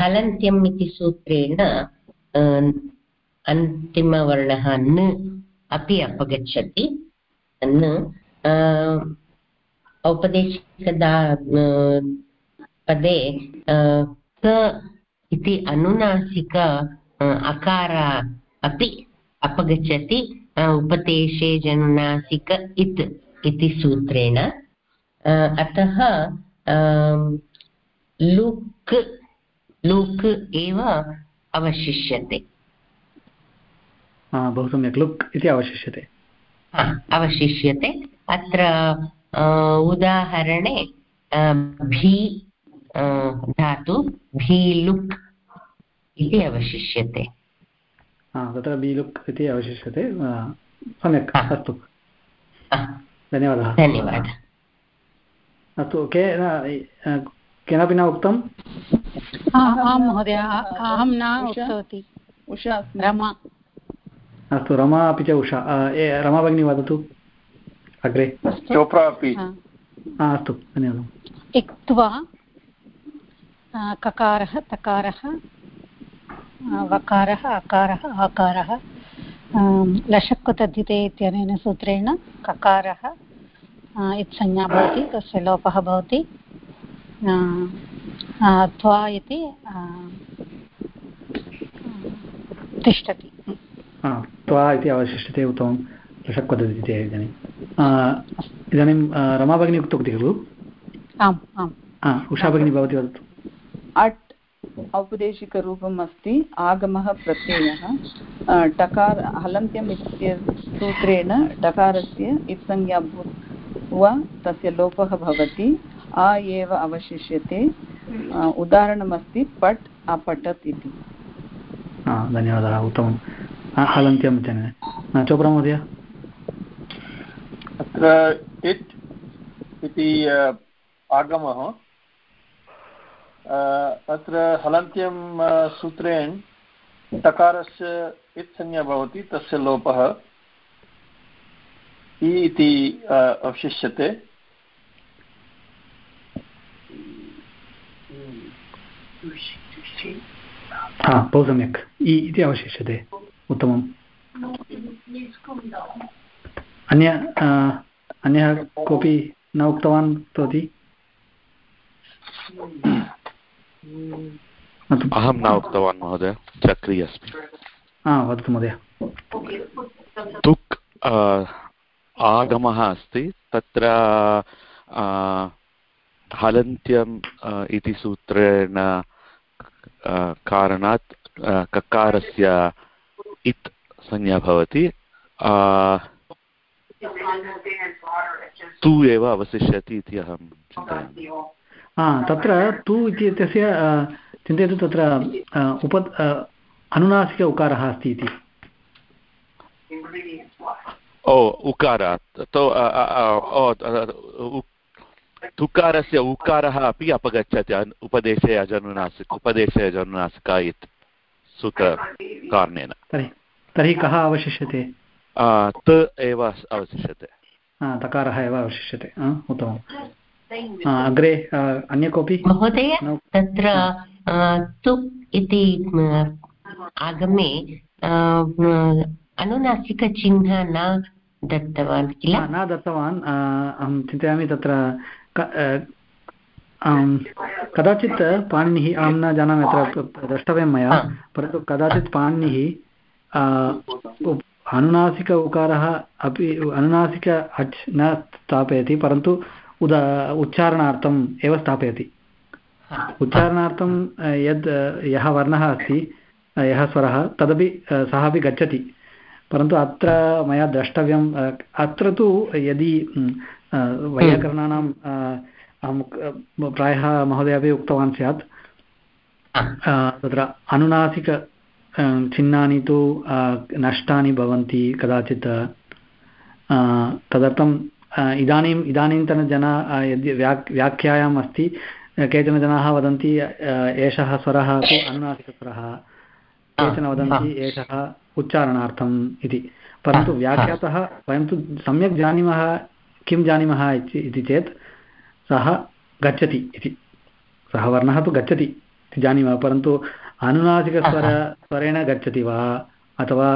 हलन्त्यम् इति सूत्रेण अन्तिमवर्णः न अपि अपगच्छति, न औपदेशिकदा पदे क इति अनुनासिक अकार अपि अपगच्छति उपदेशे जनुनासिक इत् इति सूत्रेण। अतः लुक् लुक् एव अवशिष्यते। बहु सम्यक्। लुक् इति अवशिष्यते। अवशिष्यते। अत्र उदाहरणे भी धातु भीलुक् इति अवशिष्यते। तत्र बीलुक् इति अवशिष्यते। सम्यक् अस्तु। धन्यवादः। धन्यवादः। अस्तु के केनापि न उक्तम् आं महोदय अहं न उक्तवती। उषा रमा। अस्तु रमा अपि च उषा। रमा भगिनी वदतु। अग्रे। चोप्रा अपि। अस्तु धन्यवादः। इक्त्वा ककारः तकारः वकारः अकारः आकारः लशक्कुतद्धिते इत्यनेन सूत्रेण ककारः इत्संज्ञा भवति तस्य लोपः भवति त्वा इति तिष्ठति। त्वा इति अवशिष्यते उत्तमं लशक्वदधिते इदानीम् इदानीं रमा भगिनी उक्तवती खलु? आम् आम्। उषा भगिनी भवती वदतु। अट् औपदेशिकरूपम् अस्ति आगमः प्रत्ययः। टकार हलन्त्यम् इत्य सूत्रेण टकारस्य इत्संज्ञा भूत्वा तस्य लोपः भवति। आ एव अवशिष्यते। उदाहरणमस्ति पट् अपठत् इति। धन्यवादः उत्तमं हलन्त्यं जनने। चोप्रा महोदय। अत्र इट् इति आगमः अत्र हलन्त्यं सूत्रेण टकारस्य इत्संज्ञा भवति तस्य लोपः इ इति अवशिष्यते। हा बहु सम्यक् इ इति अवशिष्यते उत्तमम्। अन्य अन्यः कोऽपि न उक्तवान् उक्तवती अहं न उक्तवान् महोदय। चक्री अस्मि। वदतु महोदय। तुक् आगमः अस्ति। तत्र हलन्त्यम् इति सूत्रेण कारणात् ककारस्य इत् संज्ञा भवति। तु एव अवशिष्यति इति अहं चिन्तयामि। तत्र तु इति इत्यस्य चिन्तयतु तत्र उप अनुनासिक उकारः अस्ति इति। ओ उकार तुकारस्य उकारः अपि अपगच्छति उपदेशे अजनुनासिक उपदेशे अजनुनासिका इति सूत्रकारणेन। तर्हि कः अवशिष्यते? त एव अवशिष्यते। तकारः एव अवशिष्यते उत्तमम्। अग्रे अन्य कोऽपि? महोदय तत्र तु इति आगमे अनुनासिकचिह्न न दत्तवान् किल? न दत्तवान्। अहं चिन्तयामि तत्र कदाचित् पाणिनिः अहं न जानामि अत्र द्रष्टव्यं मया परन्तु कदाचित् पाणिनिः अनुनासिक उकारः अपि अनुनासिक अच् न स्थापयति परन्तु उद उच्चारणार्थम् एव स्थापयति। उच्चारणार्थं यद् यः वर्णः अस्ति यः स्वरः तदपि सः अपि गच्छति। परन्तु अत्र मया द्रष्टव्यम् अत्र तु यदि वैयाकरणानां अहं प्रायः महोदय अपि उक्तवान् स्यात्। तत्र अनुनासिक चिह्नानि तु नष्टानि भवन्ति कदाचित्। तदर्थम् इदानीम् इदानीन्तनजना यद् व्याक् व्याख्यायाम् अस्ति केचन जनाः वदन्ति एषः स्वरः तु अनुनासिकस्वरः केचन वदन्ति एषः उच्चारणार्थम् इति। परन्तु व्याख्यातः वयं तु सम्यक् जानीमः किं जानीमः इति चेत् सः गच्छति इति। सः वर्णः तु गच्छति इति जानीमः परन्तु अनुनासिकस्वर स्वरेण गच्छति वा? अथवा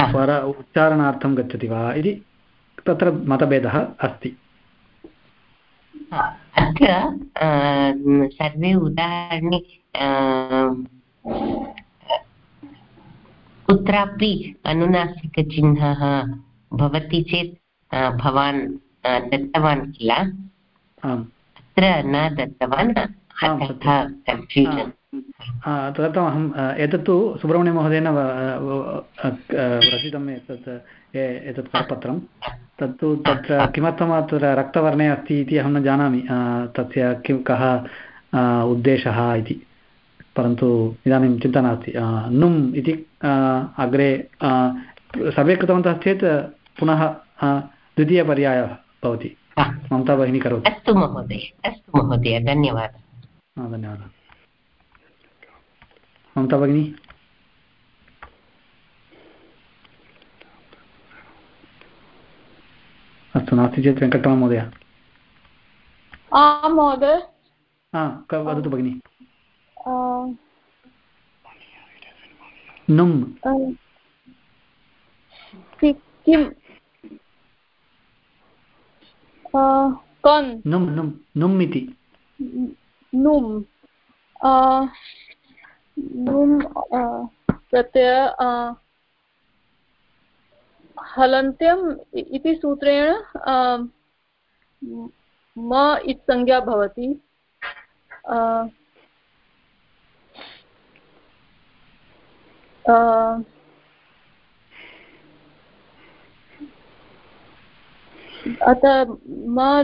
स्वर उच्चारणार्थं गच्छति वा? इति तत्र मतभेदः अस्ति। अत्र सर्वे उदाहरणे कुत्रापि अनुनासिकचिह्नः भवति चेत् भवान् दत्तवान् किल? अत्र न दत्तवान् तदर्थम् अहम् एतत्तु सुब्रह्मण्यमहोदयेन रचितम् एतत् एतत् करपत्रं। तत्तु तत्र किमर्थम् अत्र रक्तवर्णे अस्ति इति अहं न जानामि। तस्य किं कः उद्देशः इति। परन्तु इदानीं चिन्ता नास्ति। नुम् इति अग्रे सर्वे कृतवन्तः चेत् पुनः द्वितीयपर्यायः भवति। ममता भगिनी करोति। अस्तु महोदय अस्तु महोदय धन्यवादः। धन्यवादः। ममता भगिनी अस्तु नास्ति चेत् वेङ्कटराम महोदय। आं महोदय। वदतु भगिनि। नुम्। किं कन्? नुम् नुम् नुम् इति। नुम्। नुम् प्रत्यय हलन्त्यम् इति सूत्रेण म इत्संज्ञा भवति। अतः म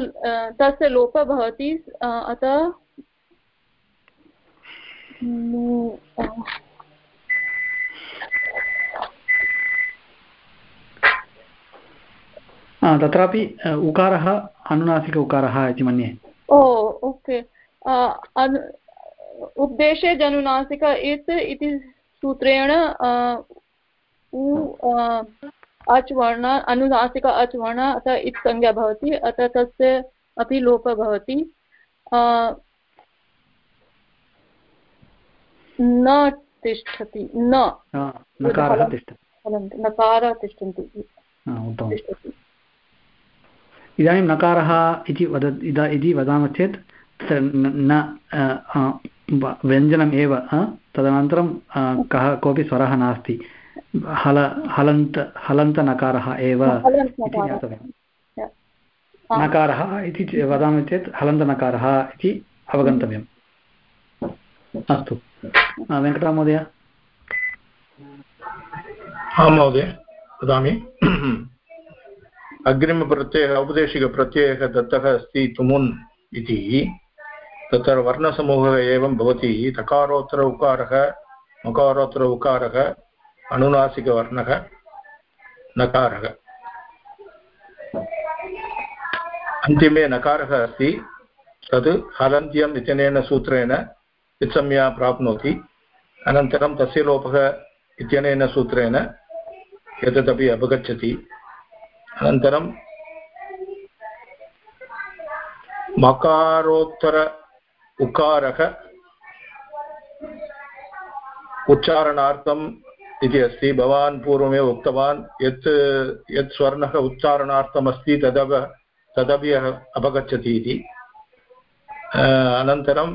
तस्य लोपः भवति। अतः तत्रापि उकारः अनुनासिक उकारः इति मन्ये। Oh okay. उपदेशे जनुनासिक इत् इति सूत्रेण उ अच् वर्ण अनुनासिक अच् वर्ण अतः इत् संज्ञा भवति अतः तस्य अपि लोपः भवति। न तिष्ठति न। नकारः तिष्ठति। नकारः तिष्ठन्ति। इदानीं नकारः इति वद इति वदामः चेत् न व्यञ्जनम् एव तदनन्तरं कः कोऽपि स्वरः नास्ति। हल हलन्त हलन्तनकारः एव इति ज्ञातव्यं नकारः इति वदामः चेत् हलन्तनकारः इति अवगन्तव्यम्। अस्तु। वेङ्कटराममहोदय? आं महोदय। वदामि। अग्रिमप्रत्ययः, औपदेशिकप्रत्ययः दत्तः अस्ति तुमुन् इति। तत्र वर्णसमूहः एवं भवति। तकारोत्तर उकारः, मकारोत्तर उकारः अनुनासिकवर्णः नकारः। अन्तिमे नकारः अस्ति। तद् हलन्त्यम् इत्यनेन सूत्रेण इत्संज्ञा प्राप्नोति। अनन्तरं तस्य लोपः इत्यनेन सूत्रेण एतदपि अपगच्छति अनन्तरं मकारोत्तर उकारः उच्चारणार्थम् इति अस्ति। भवान् पूर्वमेव उक्तवान्, यत् यत् स्वर्णः उच्चारणार्थमस्ति तदव, तदपि अपगच्छति इति। अनन्तरं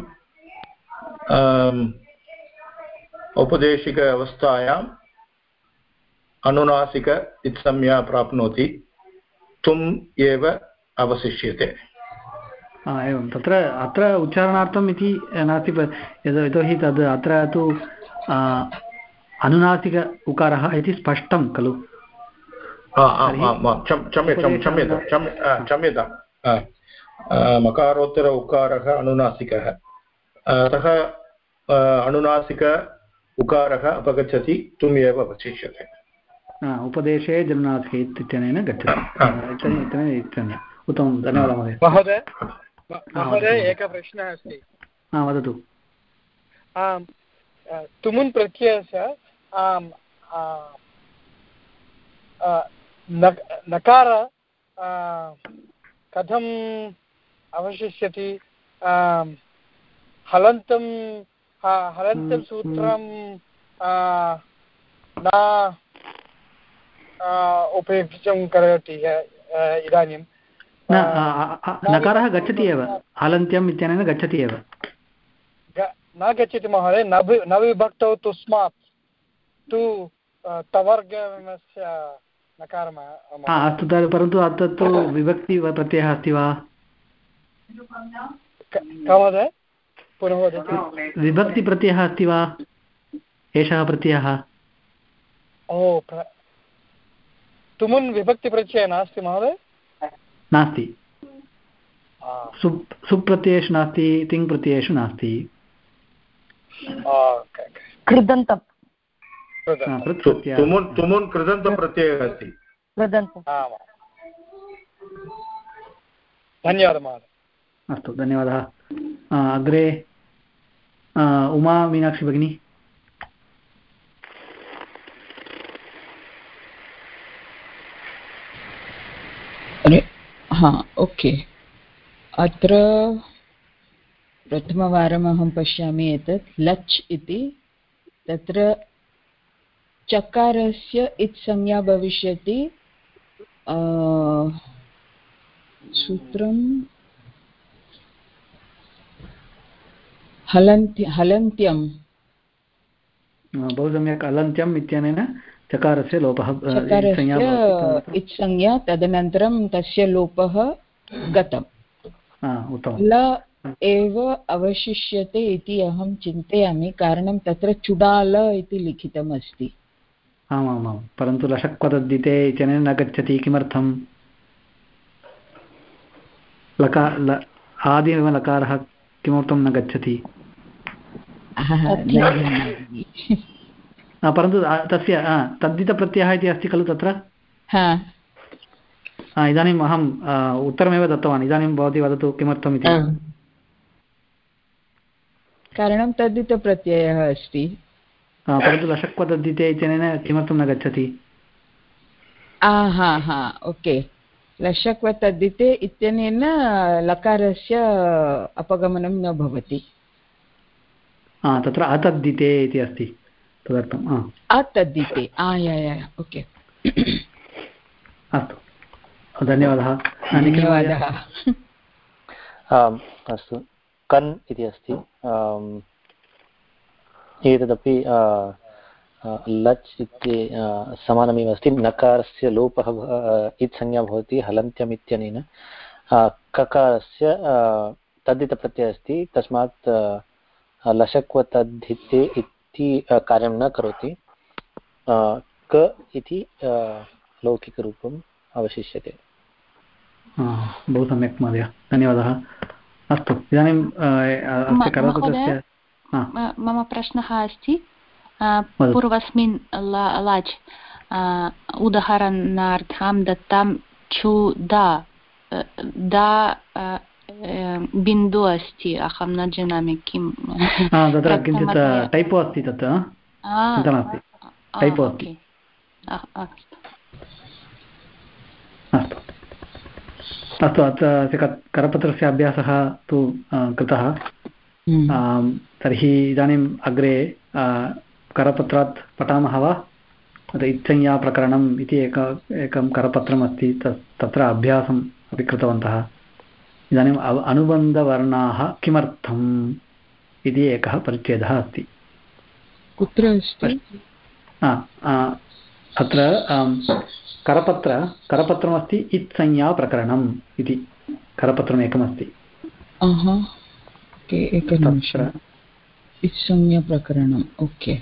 औपदेशिक अवस्थायाम् अनुनासिक इत्संज्ञा प्राप्नोति। तुम् एव अवशिष्यते। एवं। तत्र अत्र उच्चारणार्थम् इति नास्ति यतोहि तद् अत्र तु अनुनासिक उकारः इति स्पष्टं खलु। क्षम्यतां। मकारोत्तर उकारः अनुनासिकः। अतः अनुनासिक उकारः अपगच्छति तुम् एव अवशिष्यते। उपदेशे जन्नासिके इत्यनेन गच्छति उत्तमं धन्यवादः महोदय महोदय महोदय एकः प्रश्नः अस्ति हा वदतु आम् तुमुन् प्रत्ययस्य आम् नकार कथम् अवशिष्यति हलन्तं हलन्तं सूत्रं न उपयुक्तं करोति इदानीं। नकारः गच्छति एव। हलन्त्यम् इत्यनेन गच्छति एव। न गच्छति महोदय न विभक्तौ तुस्मात् तु तवर्गस्य नकारः अस्तु तर्हि परन्तु अत्र तु विभक्ति प्रत्ययः अस्ति वा? विभक्तिप्रत्ययः अस्ति वा? एषः प्रत्ययः? ओ तुमुन् विभक्तिप्रत्ययः नास्ति महोदय? नास्ति। सुप् सुप्रत्ययेषु नास्ति तिङ् प्रत्ययेषु नास्ति कृदन्तं तुमुन् कृदन्तप्रत्ययः अस्ति। धन्यवादः महोदय। अस्तु धन्यवादः। अग्रे उमा मीनाक्षी भगिनी। हा, ओके. अत्र प्रथमवारम् अहं पश्यामि एतत्, लच् इति. तत्र चकारस्य इत्संज्ञा भविष्यति. सूत्रं हलन्त्य हलन्त्यं बहु सम्यक्, हलन्त्यम् इत्यनेन चकारस्य लोपः इत्संज्ञा तदनन्तरं तस्य लोपः गतम्। ल एव अवशिष्यते इति अहं चिन्तयामि कारणं तत्र चुडाल इति लिखितम् अस्ति आमामां परन्तु लशक्वदद्दिते इत्यनेन न गच्छति किमर्थं लका ल आदिमेव लकारः किमर्थं न गच्छति? परन्तु तस्य तद्धितप्रत्ययः इति अस्ति खलु तत्र? इदानीम् अहम् उत्तरमेव दत्तवान्। इदानीं भवती वदतु किमर्थम् इति। कारणं तद्धितप्रत्ययः अस्ति। परन्तु लशक्वतद्धिते इत्यनेन किमर्थं न गच्छति? हा हा ओके। लशक्वतद्धिते इत्यनेन लकारस्य अपगमनं न भवति। तत्र अतद्धिते इति अस्ति। तदर्थम् अतद्धिते ओके। अस्तु। धन्यवादः। धन्यवादः। अस्तु। कन् इति अस्ति। एतदपि लच् इति समानमेव अस्ति। नकारस्य लोपः इत्संज्ञा भवति हलन्त्यम् इत्यनेन ककारस्य तद्धितप्रत्ययः अस्ति। तस्मात् लशक्वतद्धिते इति कार्यं न करोति क इति लौकिकरूपम् अवशिष्यते। बहु सम्यक् महोदय धन्यवादः। अस्तु इदानीं मम प्रश्नः अस्ति पूर्वस्मिन् लाज् उदाहरणार्थं दत्तं चु दा दा बिन्दु अस्ति अहं न जानामि किं तत्र किञ्चित् टैपो अस्ति तत् चिन्ता नास्ति टैपो अस्ति अस्तु अस्तु अत्र करपत्रस्य अभ्यासः तु कृतः। तर्हि इदानीम् अग्रे करपत्रात् पठामः वा इत्संज्ञाप्रकरणम् इति एक एकं करपत्रम् अस्ति तत्र अभ्यासम् अपि कृतवन्तः इदानीम् अनुबन्धवर्णाः किमर्थम् इति एकः परिच्छेदः अस्ति। कुत्र अत्र करपत्र करपत्रमस्ति इत्संज्ञाप्रकरणम् इति। करपत्रमेकमस्ति एकनिमिषम् इत्संज्ञाप्रकरणम् ओके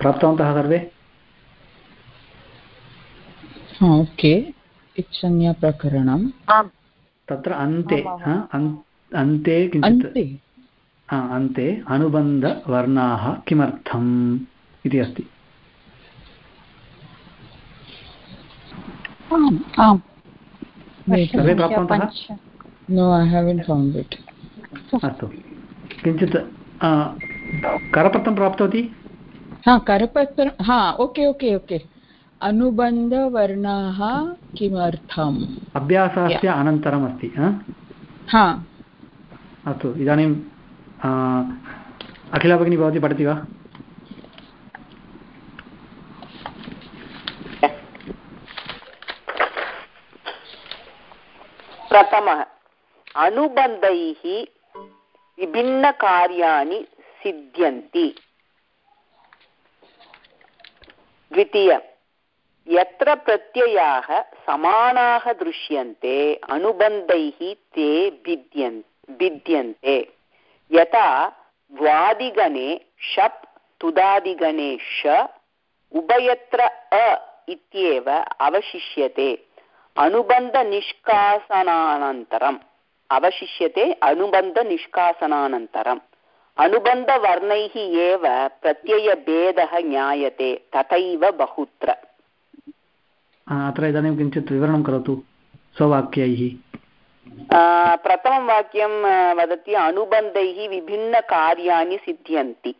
प्राप्तवन्तः सर्वे? ओके। इत्संज्ञाप्रकरणम् तत्र अन्ते अन्ते किञ्चित्। अन्ते। अनुबन्धवर्णाः किमर्थम् इति अस्ति। सर्वे प्राप्तवन्तः अस्तु। किञ्चित् करपत्रं प्राप्तवती? हा करपत्रं हा ओके ओके ओके। अनुबन्धवर्णाः किमर्थम्? अभ्यासस्य अनन्तरम् अस्ति हा? अस्तु इदानीं अखिला भगिनी भवती पठति वा? प्रथमः अनुबन्धैः विभिन्नकार्याणि सिद्ध्यन्ति. द्वितीय यत्र प्रत्ययाः समानाः दृश्यन्ते, अनुबन्धैः ते भिद्यन्, भिद्यन्ते। यथा द्वादिगणे शप्, तुदादिगणे श, उभयत्र अ इत्येव अवशिष्यते। अनुबन्धनिष्कासनानन्तरम् अवशिष्यते अनुबन्धनिष्कासनानन्तरम्। अनुबन्धवर्णैः एव प्रत्ययभेदः ज्ञायते, तथैव बहुत्र। अत्र इदानीं किञ्चित् विवरणं करोतु, स्ववाक्यैः। प्रथमं वाक्यं वदति, अनुबन्धैः विभिन्नकार्याणि सिद्ध्यन्ति।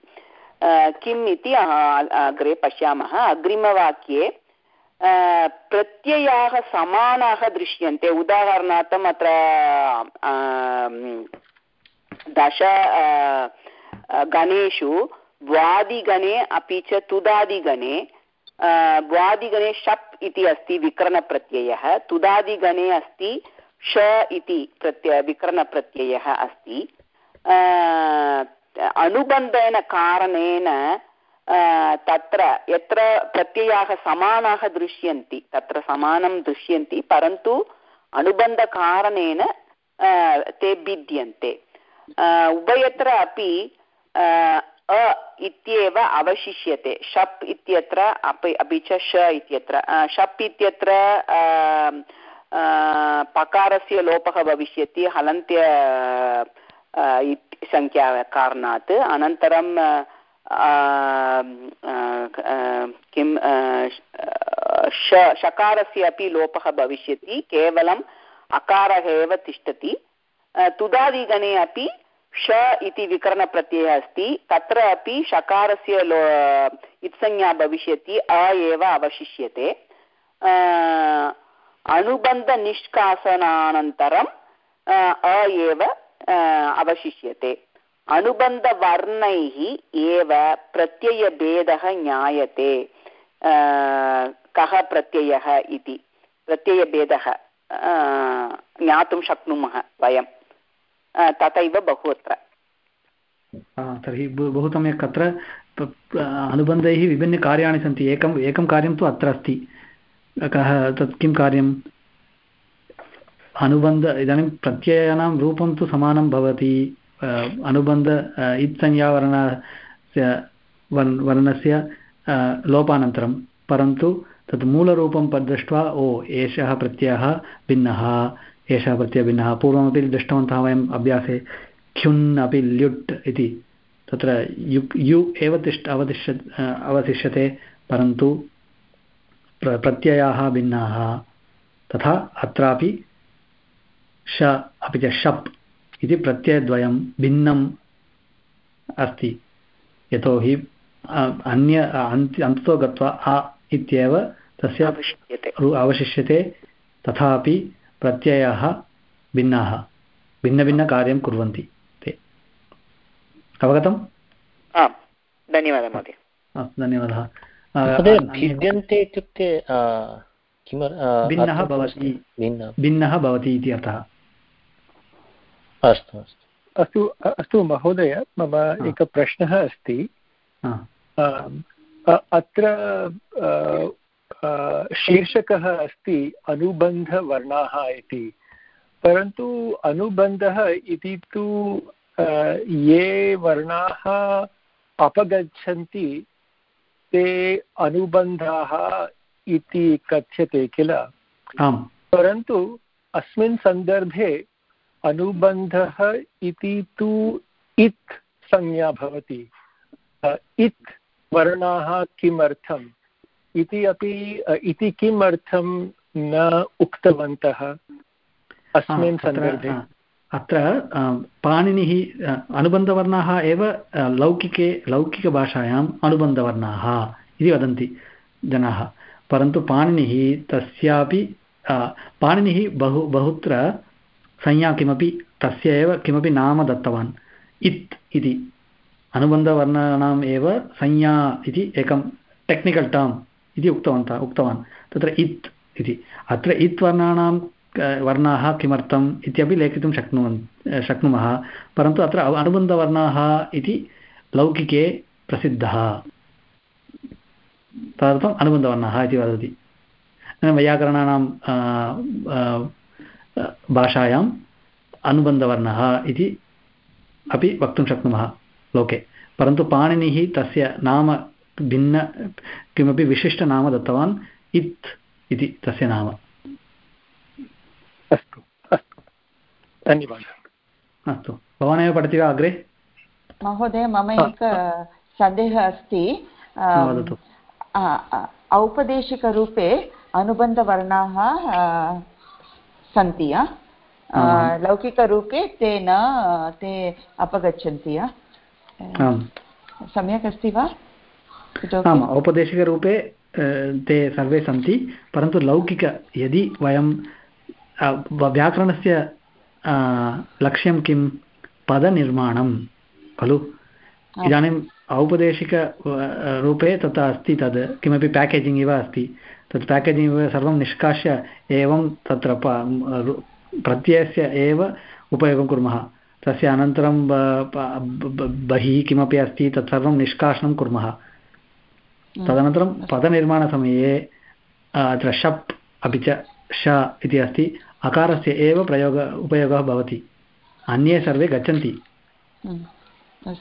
किम् इति अग्रे पश्यामः। अग्रिमवाक्ये प्रत्ययाः समानाः दृश्यन्ते। उदाहरणार्थम् अत्र दश गणेषु द्वादिगणे अपि च तुदादिगणे द्वादिगणे शप् इति अस्ति विकरणप्रत्ययः, तुदादिगणे अस्ति श इति प्रत्यय, विकरणप्रत्ययः अस्ति। अनुबन्धेन कारणेन तत्र यत्र प्रत्ययाः समानाः दृश्यन्ति, तत्र समानं दृश्यन्ति, परन्तु अनुबन्धकारणेन ते भिद्यन्ते। उभयत्र अपि अ इत्येव अवशिष्यते। शप् इत्यत्र अपि अपि च श इत्यत्र। शप् इत्यत्र पकारस्य लोपः भविष्यति, हलन्त्य सङ्ख्याकारणात् अनन्तरं किं शकारस्य अपि लोपः भविष्यति, केवलम् अकारः एव तिष्ठति। तुदादिगणे अपि श इति विकरणप्रत्ययः अस्ति। तत्र अपि शकारस्य लो, इत्संज्ञा भविष्यति, अ एव अवशिष्यते। अनुबन्धनिष्कासनानन्तरम् अ एव अवशिष्यते। अनुबन्धवर्णैः एव प्रत्ययभेदः ज्ञायते। कः प्रत्ययः इति? प्रत्ययभेदः ज्ञातुं शक्नुमः वयं तथैव बहुत्र तर्हि बहु सम्यक् अत्र अनुबन्धैः विभिन्नकार्याणि सन्ति एकम् एकं कार्यं तु अत्र अस्ति कः तत् किं कार्यम् अनुबन्ध इदानीं प्रत्ययानां रूपं तु समानं भवति अनुबन्ध इत्संज्ञावर्णस्य वर् वर्णस्य लोपानन्तरं परन्तु तत् मूलरूपं दृष्ट्वा ओ एषः प्रत्ययः भिन्नः एषः प्रत्ययः भिन्नः। पूर्वमपि दृष्टवन्तः वयम् अभ्यासे ख्युन् अपि ल्युट् इति। तत्र यु यु एव तिष्ठ अवतिष्ठ अवशिष्यते परन्तु प्र प्रत्ययाः भिन्नाः। तथा अत्रापि श अपि च शप् इति प्रत्ययद्वयं भिन्नम् अस्ति। यतोहि अन्य अन्ततो गत्वा आ इत्येव तस्य अवशिष्यते। तथापि प्रत्ययाः भिन्नाः। भिन्नभिन्नकार्यं कुर्वन्ति ते। अवगतम्? आम्। धन्यवादः महोदय। धन्यवादः। भिद्यन्ते इत्युक्ते भिन्नः भवति। भिन्नः भवति इति अर्थः। अस्तु अस्तु। अस्तु अस्तु महोदय मम एकः प्रश्नः अस्ति। अत्र शीर्षकः अस्ति अनुबन्धवर्णाः इति। परन्तु अनुबन्धः इति तु ये वर्णाः अपगच्छन्ति ते अनुबन्धाः इति कथ्यते किल? आम्। परन्तु अस्मिन् सन्दर्भे अनुबन्धः इति तु इत् संज्ञा भवति। इत् वर्णाः किमर्थम्? इति अपि इति किमर्थं न उक्तवन्तः अस्मिन् सन्दर्भे? अत्र पाणिनिः अनुबन्धवर्णाः एव लौकिके लौकिकभाषायाम् अनुबन्धवर्णाः इति वदन्ति जनाः। परन्तु पाणिनिः तस्यापि पाणिनिः बहु बहुत्र संज्ञा किमपि तस्य एव किमपि नाम दत्तवान्। इत् इति। अनुबन्धवर्णानाम् एव संज्ञा इति एकं टेक्निकल् टर्म्। इति उक्तवन्तः, उक्तवान्। तत्र इत् इति। अत्र इत् वर्णानां वर्णाः किमर्थम् इत्यपि लेखितुं शक्नुवन् शक्नुमः। परन्तु अत्र अनुबन्धवर्णाः इति लौकिके प्रसिद्धः। तदर्थम् अनुबन्धवर्णाः इति वदति। वैयाकरणानां भाषायाम् अनुबन्धवर्णः इति अपि वक्तुं शक्नुमः लोके। परन्तु पाणिनिः तस्य नाम भिन्न किमपि विशिष्टनाम दत्तवान् इत् इति तस्य नाम। अस्तु अस्तु। धन्यवादः। अस्तु। भवानेव पठति वा अग्रे? महोदय मम एक सन्देहः अस्ति। औपदेशिकरूपे अनुबन्धवर्णाः सन्ति लौकिकरूपे ते न ते अपगच्छन्ति सम्यक् अस्ति वा? आम् औपदेशिकरूपे ते सर्वे सन्ति परन्तु लौकिक यदि वयं व्याकरणस्य लक्ष्यं किं? पदनिर्माणं खलु? इदानीम् औपदेशिकरूपे तत् अस्ति तद् किमपि पेकेजिङ्ग् इव अस्ति तत् पेकेजिङ्ग् इव सर्वं निष्कास्य एवं तत्र प्रत्ययस्य एव उपयोगं कुर्मः। तस्य अनन्तरं बहिः किमपि अस्ति तत्सर्वं निष्कासनं कुर्मः। तदनन्तरं पदनिर्माणसमये अत्र शप् अपि च श इति अस्ति अकारस्य एव प्रयोग उपयोगः भवति अन्ये सर्वे गच्छन्ति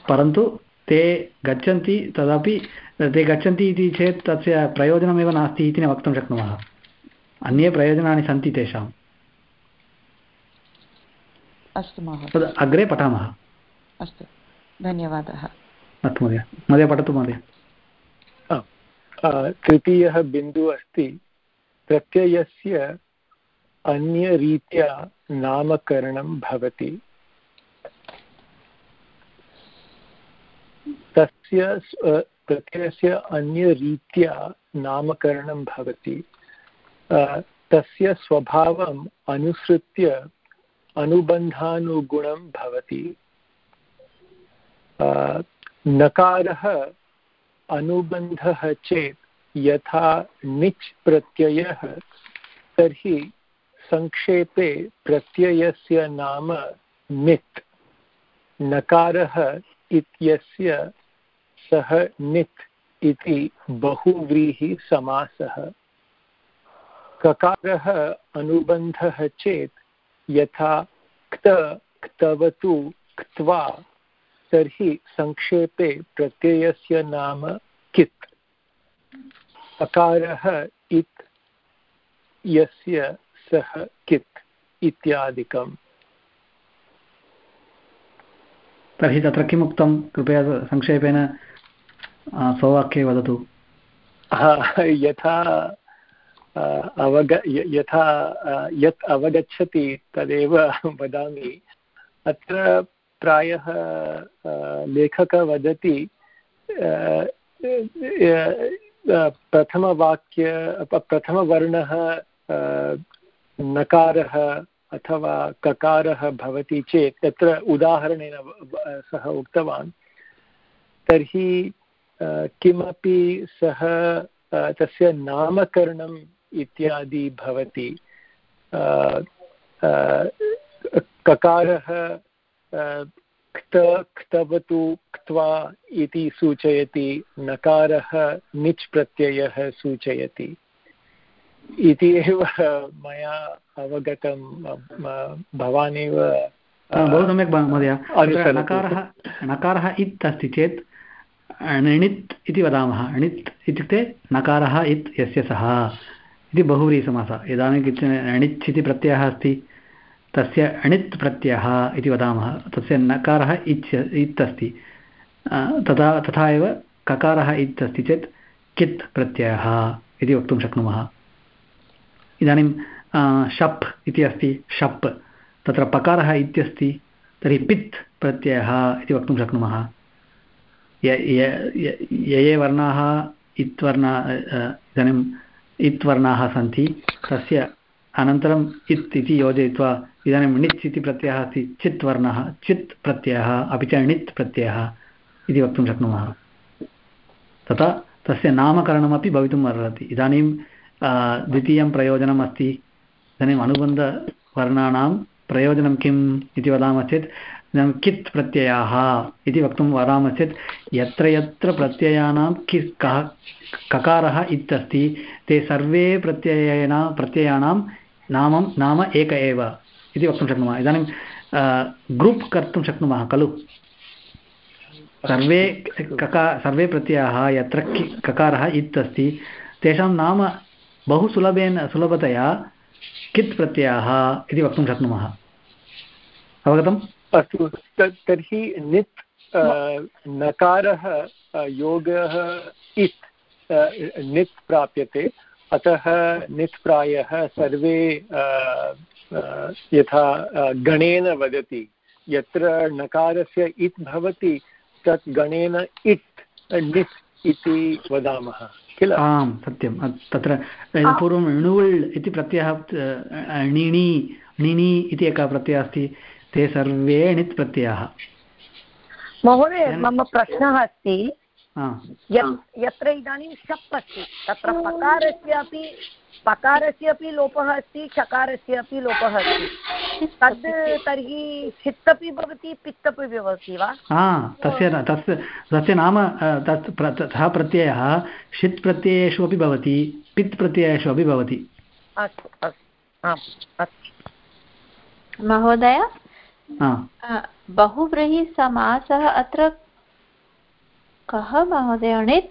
परन्तु ते गच्छन्ति तदपि ते गच्छन्ति इति चेत् तस्य प्रयोजनमेव नास्ति इति न वक्तुं शक्नुमः अन्ये प्रयोजनानि सन्ति तेषाम् अस्तु तद् अग्रे पठामः अस्तु धन्यवादः अस्तु महोदय महोदय पठतु महोदय तृतीयः बिन्दुः अस्ति। प्रत्ययस्य अन्यरीत्या नामकरणं भवति। तस्य प्रत्ययस्य अन्यरीत्या नामकरणं भवति। तस्य स्वभावम् अनुसृत्य अनुबन्धानुगुणं भवति। नकारः अनुबन्धः चेत् यथा निच् प्रत्ययः, तर्हि संक्षेपे प्रत्ययस्य नाम नित्। नकारः इत्यस्य सः नित् इति बहुव्रीहिसमासः ककारः अनुबन्धः चेत् यथा क्त क्तवतु क्त्वा तर्हि संक्षेपे प्रत्ययस्य नाम कित्? अकारः इत् यस्य सः कित् इत्यादिकम्। तर्हि तत्र किम् उक्तं? कृपया संक्षेपेण स्ववाक्ये वदतु। यथा अवग यथा यत् अवगच्छति तदेव वदामि। अत्र प्रायः लेखकः वदति प्रथमवाक्य प्रथमवर्णः नकारः अथवा ककारः भवति चेत् यत्र उदाहरणेन सः उक्तवान्। तर्हि किमपि सः तस्य नामकरणम् इत्यादि भवति ककारः क्त क्तवतु क्त्वा इति सूचयति नकारः निच् प्रत्ययः सूचयति। इति एव मया अवगतं भवान् एव बहु सम्यक् महोदय। नकारः नकारः इत् अस्ति चेत् णित् इति वदामः। णित् इत्युक्ते नकारः इत् यस्य सः। इति बहुव्रीसमासः इदानीं किञ्चित् णित् इति प्रत्ययः अस्ति। तस्य णित् प्रत्ययः इति वदामः। तस्य नकारः इच् इत् अस्ति तथा तथा एव ककारः इत् अस्ति चेत् कित् प्रत्ययः इति वक्तुं शक्नुमः। इदानीं शप् इति अस्ति, शप्। तत्र पकारः इत्यस्ति, तर्हि पित् प्रत्ययः इति वक्तुं शक्नुमः। ये ये वर्णाः इत्वर्णा इदानीम् इत्वर्णाः सन्ति, तस्य अनन्तरम् इत् इति योजयित्वा इदानीं णित् इति प्रत्ययः अस्ति चित् वर्णः चित् प्रत्ययः, अपि च णित् प्रत्ययः इति वक्तुं शक्नुमः। तथा तस्य नामकरणमपि भवितुम् अर्हति। इदानीं द्वितीयं प्रयोजनम् अस्ति। इदानीम् अनुबन्धवर्णानां प्रयोजनं किम् इति वदामः चेत् इदानीं कित् प्रत्ययाः इति वक्तुं वदामः चेत्, यत्र यत्र प्रत्ययानां कि, कः, ककारः इत्यस्ति, ते सर्वे प्रत्ययेन, प्रत्ययानां नाम नाम एक एव। इति वक्तुं शक्नुमः। इदानीं ग्रूप् कर्तुं शक्नुमः खलु? सर्वे कका, सर्वे प्रत्ययाः, यत्र ककारः इत् अस्ति, तेषां नाम बहु सुलभेन सुलभतया कित् प्रत्ययाः इति वक्तुं शक्नुमः। अवगतम्? अस्तु तर्हि नित् नकारः योगः इत् नित् प्राप्यते। अतः नित् प्रायः सर्वे यथा गणेन वदति यत्र नकारस्य इत् भवति तत् गणेन इत् नित् इति वदामः किल? आम् सत्यं तत्र पूर्वम् णुल् इति प्रत्ययः णिणि णिनि इति एकः प्रत्ययः अस्ति ते सर्वे णित् प्रत्ययाः। महोदय मम प्रश्नः अस्ति यत्र इदानीं शप् अस्ति तत्र पकारस्य अपि पकारस्य अपि लोपः अस्ति चकारस्य अपि लोपः अस्ति। तद् तर्हि छित् अपि भवति पित् अपि भवति वा? तस्य तस्य तस्य नाम तत् सः प्रत्ययः षित् प्रत्ययेषु अपि भवति पित् प्रत्ययेषु अपि भवति। अस्तु अस्तु। आम् अस्तु। महोदय? बहुव्रीहिसमासः अत्र कः महोदय? णित्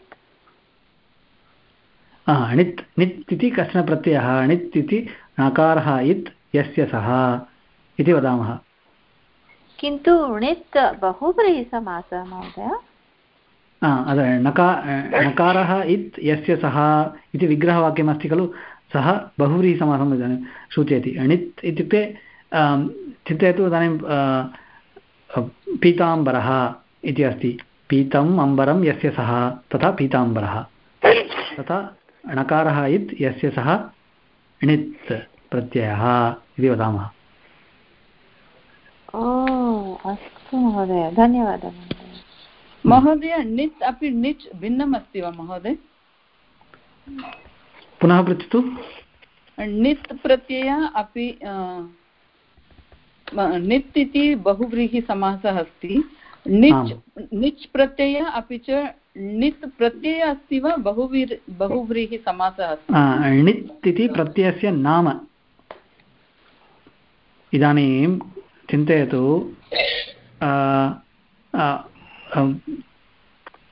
णित् णित् इति कश्चन प्रत्ययः? णित् इति नकारः इत् यस्य सः इति वदामः। किन्तु णित् बहुव्रीहिसमासः महोदय। नका नकारः इत् यस्य सः इति विग्रहवाक्यमस्ति खलु? सः बहुव्रीहिसमासम् इदानीं सूचयति। णित् इत्युक्ते चिन्तयतु इदानीं पीताम्बरः इति अस्ति। पीतम् अम्बरं यस्य सः तथा पीताम्बरः। तथा णकारः इत् यस्य सः णित् प्रत्ययः इति वदामः। अस्तु महोदय धन्यवादः महोदय। णित् अपि णिच् भिन्नम् अस्ति वा महोदय? पुनः पृच्छतु। णित् प्रत्ययः अपि णित् इति बहुव्रीहिसमासः अस्ति। णिच् णिच् प्रत्ययः अपि च णित् प्रत्ययः अस्ति वा बहुवीर् बहुव्रीहिसमासः अस्ति? णित् इति प्रत्ययस्य नाम। इदानीं चिन्तयतु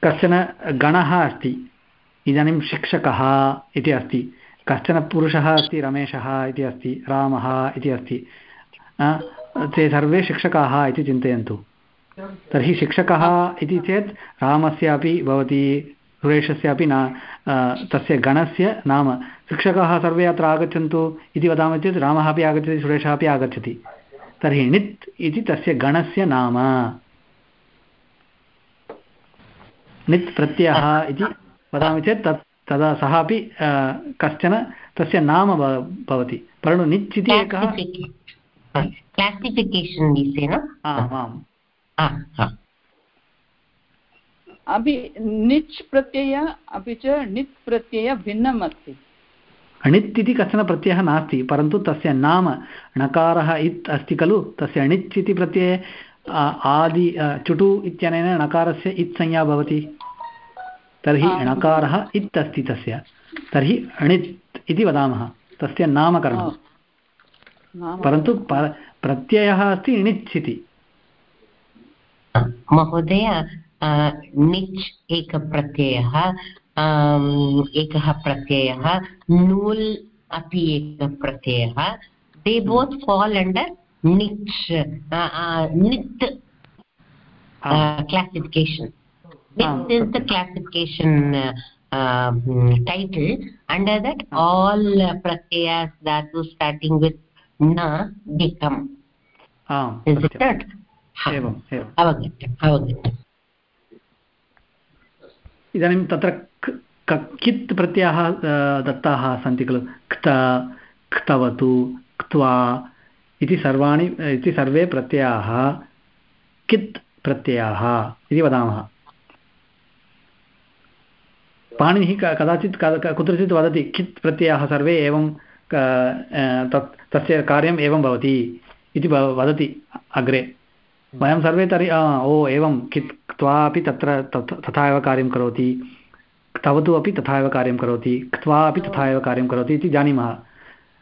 कश्चन गणः अस्ति इदानीं शिक्षकः इति अस्ति कश्चन पुरुषः अस्ति रमेशः इति अस्ति रामः इति अस्ति ते सर्वे शिक्षकाः इति चिन्तयन्तु। तर्हि शिक्षकः इति चेत् रामस्यापि भवति सुरेशस्यापि न तस्य गणस्य नाम शिक्षकाः सर्वे अत्र आगच्छन्तु इति वदामः चेत् रामः अपि आगच्छति सुरेशः अपि आगच्छति। तर्हि णित् इति तस्य गणस्य नाम। णित् प्रत्ययः इति वदामि चेत् तत् तदा सः अपि कश्चन तस्य नाम भवति। परन्तु निच् इति एकः क्लासिफिकेशन् आम् आम्। अपि निच् प्रत्यय अपि च णित् प्रत्यय भिन्नम् अस्ति। णित् इति कश्चन प्रत्ययः नास्ति परन्तु तस्य नाम णकारः इत् अस्ति खलु तस्य णिच् इति प्रत्यये आदि चुटु इत्यनेन णकारस्य इत् संज्ञा भवति। तर्हि णकारः इत् अस्ति तस्य। तर्हि णित् इति वदामः तस्य नामकरणं परन्तु प्रत्ययः अस्ति णिच् इति। महोदय निच् एक प्रत्ययः एकः प्रत्ययः नूल् अपि एकः प्रत्ययः दे बोत् फाल् अण्डर् निच् नित् classification. Nit is the classification title under that all प्रत्ययास् दातु starting with न इदानीं तत्र कित् प्रत्ययाः दत्ताः सन्ति खलु? क्त क्तवतु क्त्वा इति सर्वाणि इति सर्वे प्रत्ययाः कित् प्रत्ययाः इति वदामः। पाणिनिः कदाचित् कुत्रचित् वदति कित् प्रत्ययाः सर्वे एवं तत् तस्य कार्यम् एवं भवति इति वदति अग्रे। वयं सर्वे तर्हि ओ, एवं, कित् क्त्वा अपि तत्र तथा एव कार्यं करोति। तवतु अपि तथा एव कार्यं करोति। क्त्वा अपि तथा एव कार्यं करोति इति जानीमः।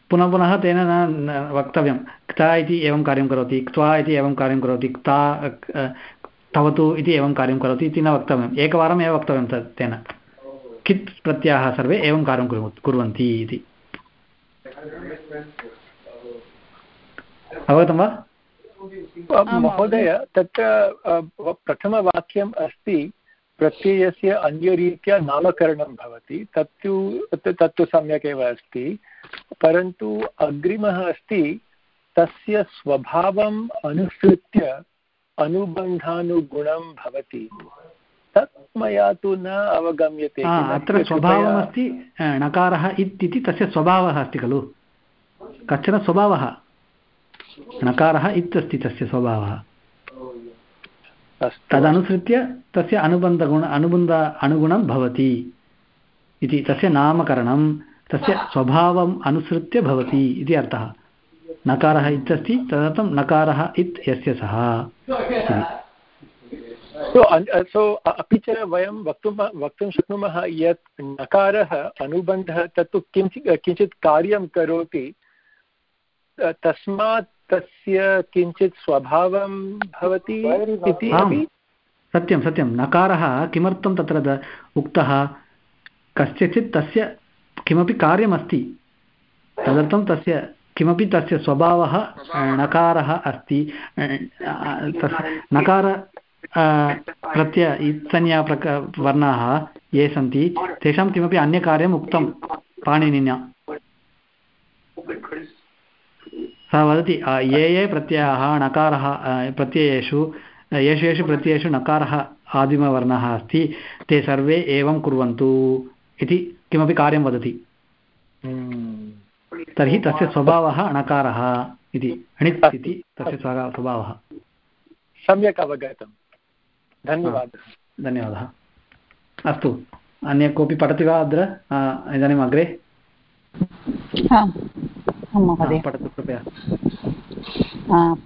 पुनः पुनः तेन न वक्तव्यं। क्ता इति एवं कार्यं करोति। क्त्वा इति एवं कार्यं करोति। क्ता तवतु इति एवं कार्यं करोति इति न वक्तव्यम्। एकवारम् वक्तव्यं तेन। कित् प्रत्ययाः सर्वे एवं कार्यं कुर्वन्ति इति। अवगतं वा? महोदय तत्र प्रथमवाक्यम् अस्ति प्रत्ययस्य अन्यरीत्या नामकरणं भवति तत्तु तत्तु सम्यक् एव अस्ति परन्तु अग्रिमः अस्ति तस्य स्वभावम् अनुसृत्य अनुबन्धानुगुणं भवति। तत् मया तु न अवगम्यते अत्र स्वभावमस्ति णकारः इति तस्य स्वभावः अस्ति खलु? कश्चन स्वभावः? णकारः इत् अस्ति तस्य स्वभावः। तदनुसृत्य तस्य अनुबन्धगुण, अनुबन्ध, अनुगुणं भवति। इति तस्य नामकरणं, तस्य स्वभावम् अनुसृत्य भवति इति अर्थः। नकारः इत्यस्ति, तदर्थं नकारः इत् यस्य सो। अपि च वयं वक्तुं वक्तुं शक्नुमः यत् नकारः, अनुबन्धः, तत्तु किञ्चित् किञ्चित् कार्यं करोति तस्मात् तस्य किञ्चित् स्वभावं भवति इति सत्यं सत्यं। नकारः किमर्थं तत्र उक्तः? कस्यचित् तस्य किमपि कार्यमस्ति। तदर्थं तस्य किमपि तस्य स्वभावः णकारः अस्ति। नकार प्रत्य इत्संज्ञा प्रक वर्णाः ये सन्ति तेषां किमपि अन्यकार्यम् उक्तं पाणिनिना। सः वदति ये ये प्रत्ययाः णकारः प्रत्ययेषु येषु येषु प्रत्ययेषु नकारः आदिमवर्णः अस्ति ते सर्वे एवं कुर्वन्तु इति किमपि कार्यं वदति। तर्हि तस्य स्वभावः णकारः इति णित् इति तस्य स्वभावः। सम्यक् अवगतम्। धन्यवादः। धन्यवादः। अस्तु। अन्य कोऽपि पठति वा अत्र? इदानीम् अग्रे? पठतु कृपया।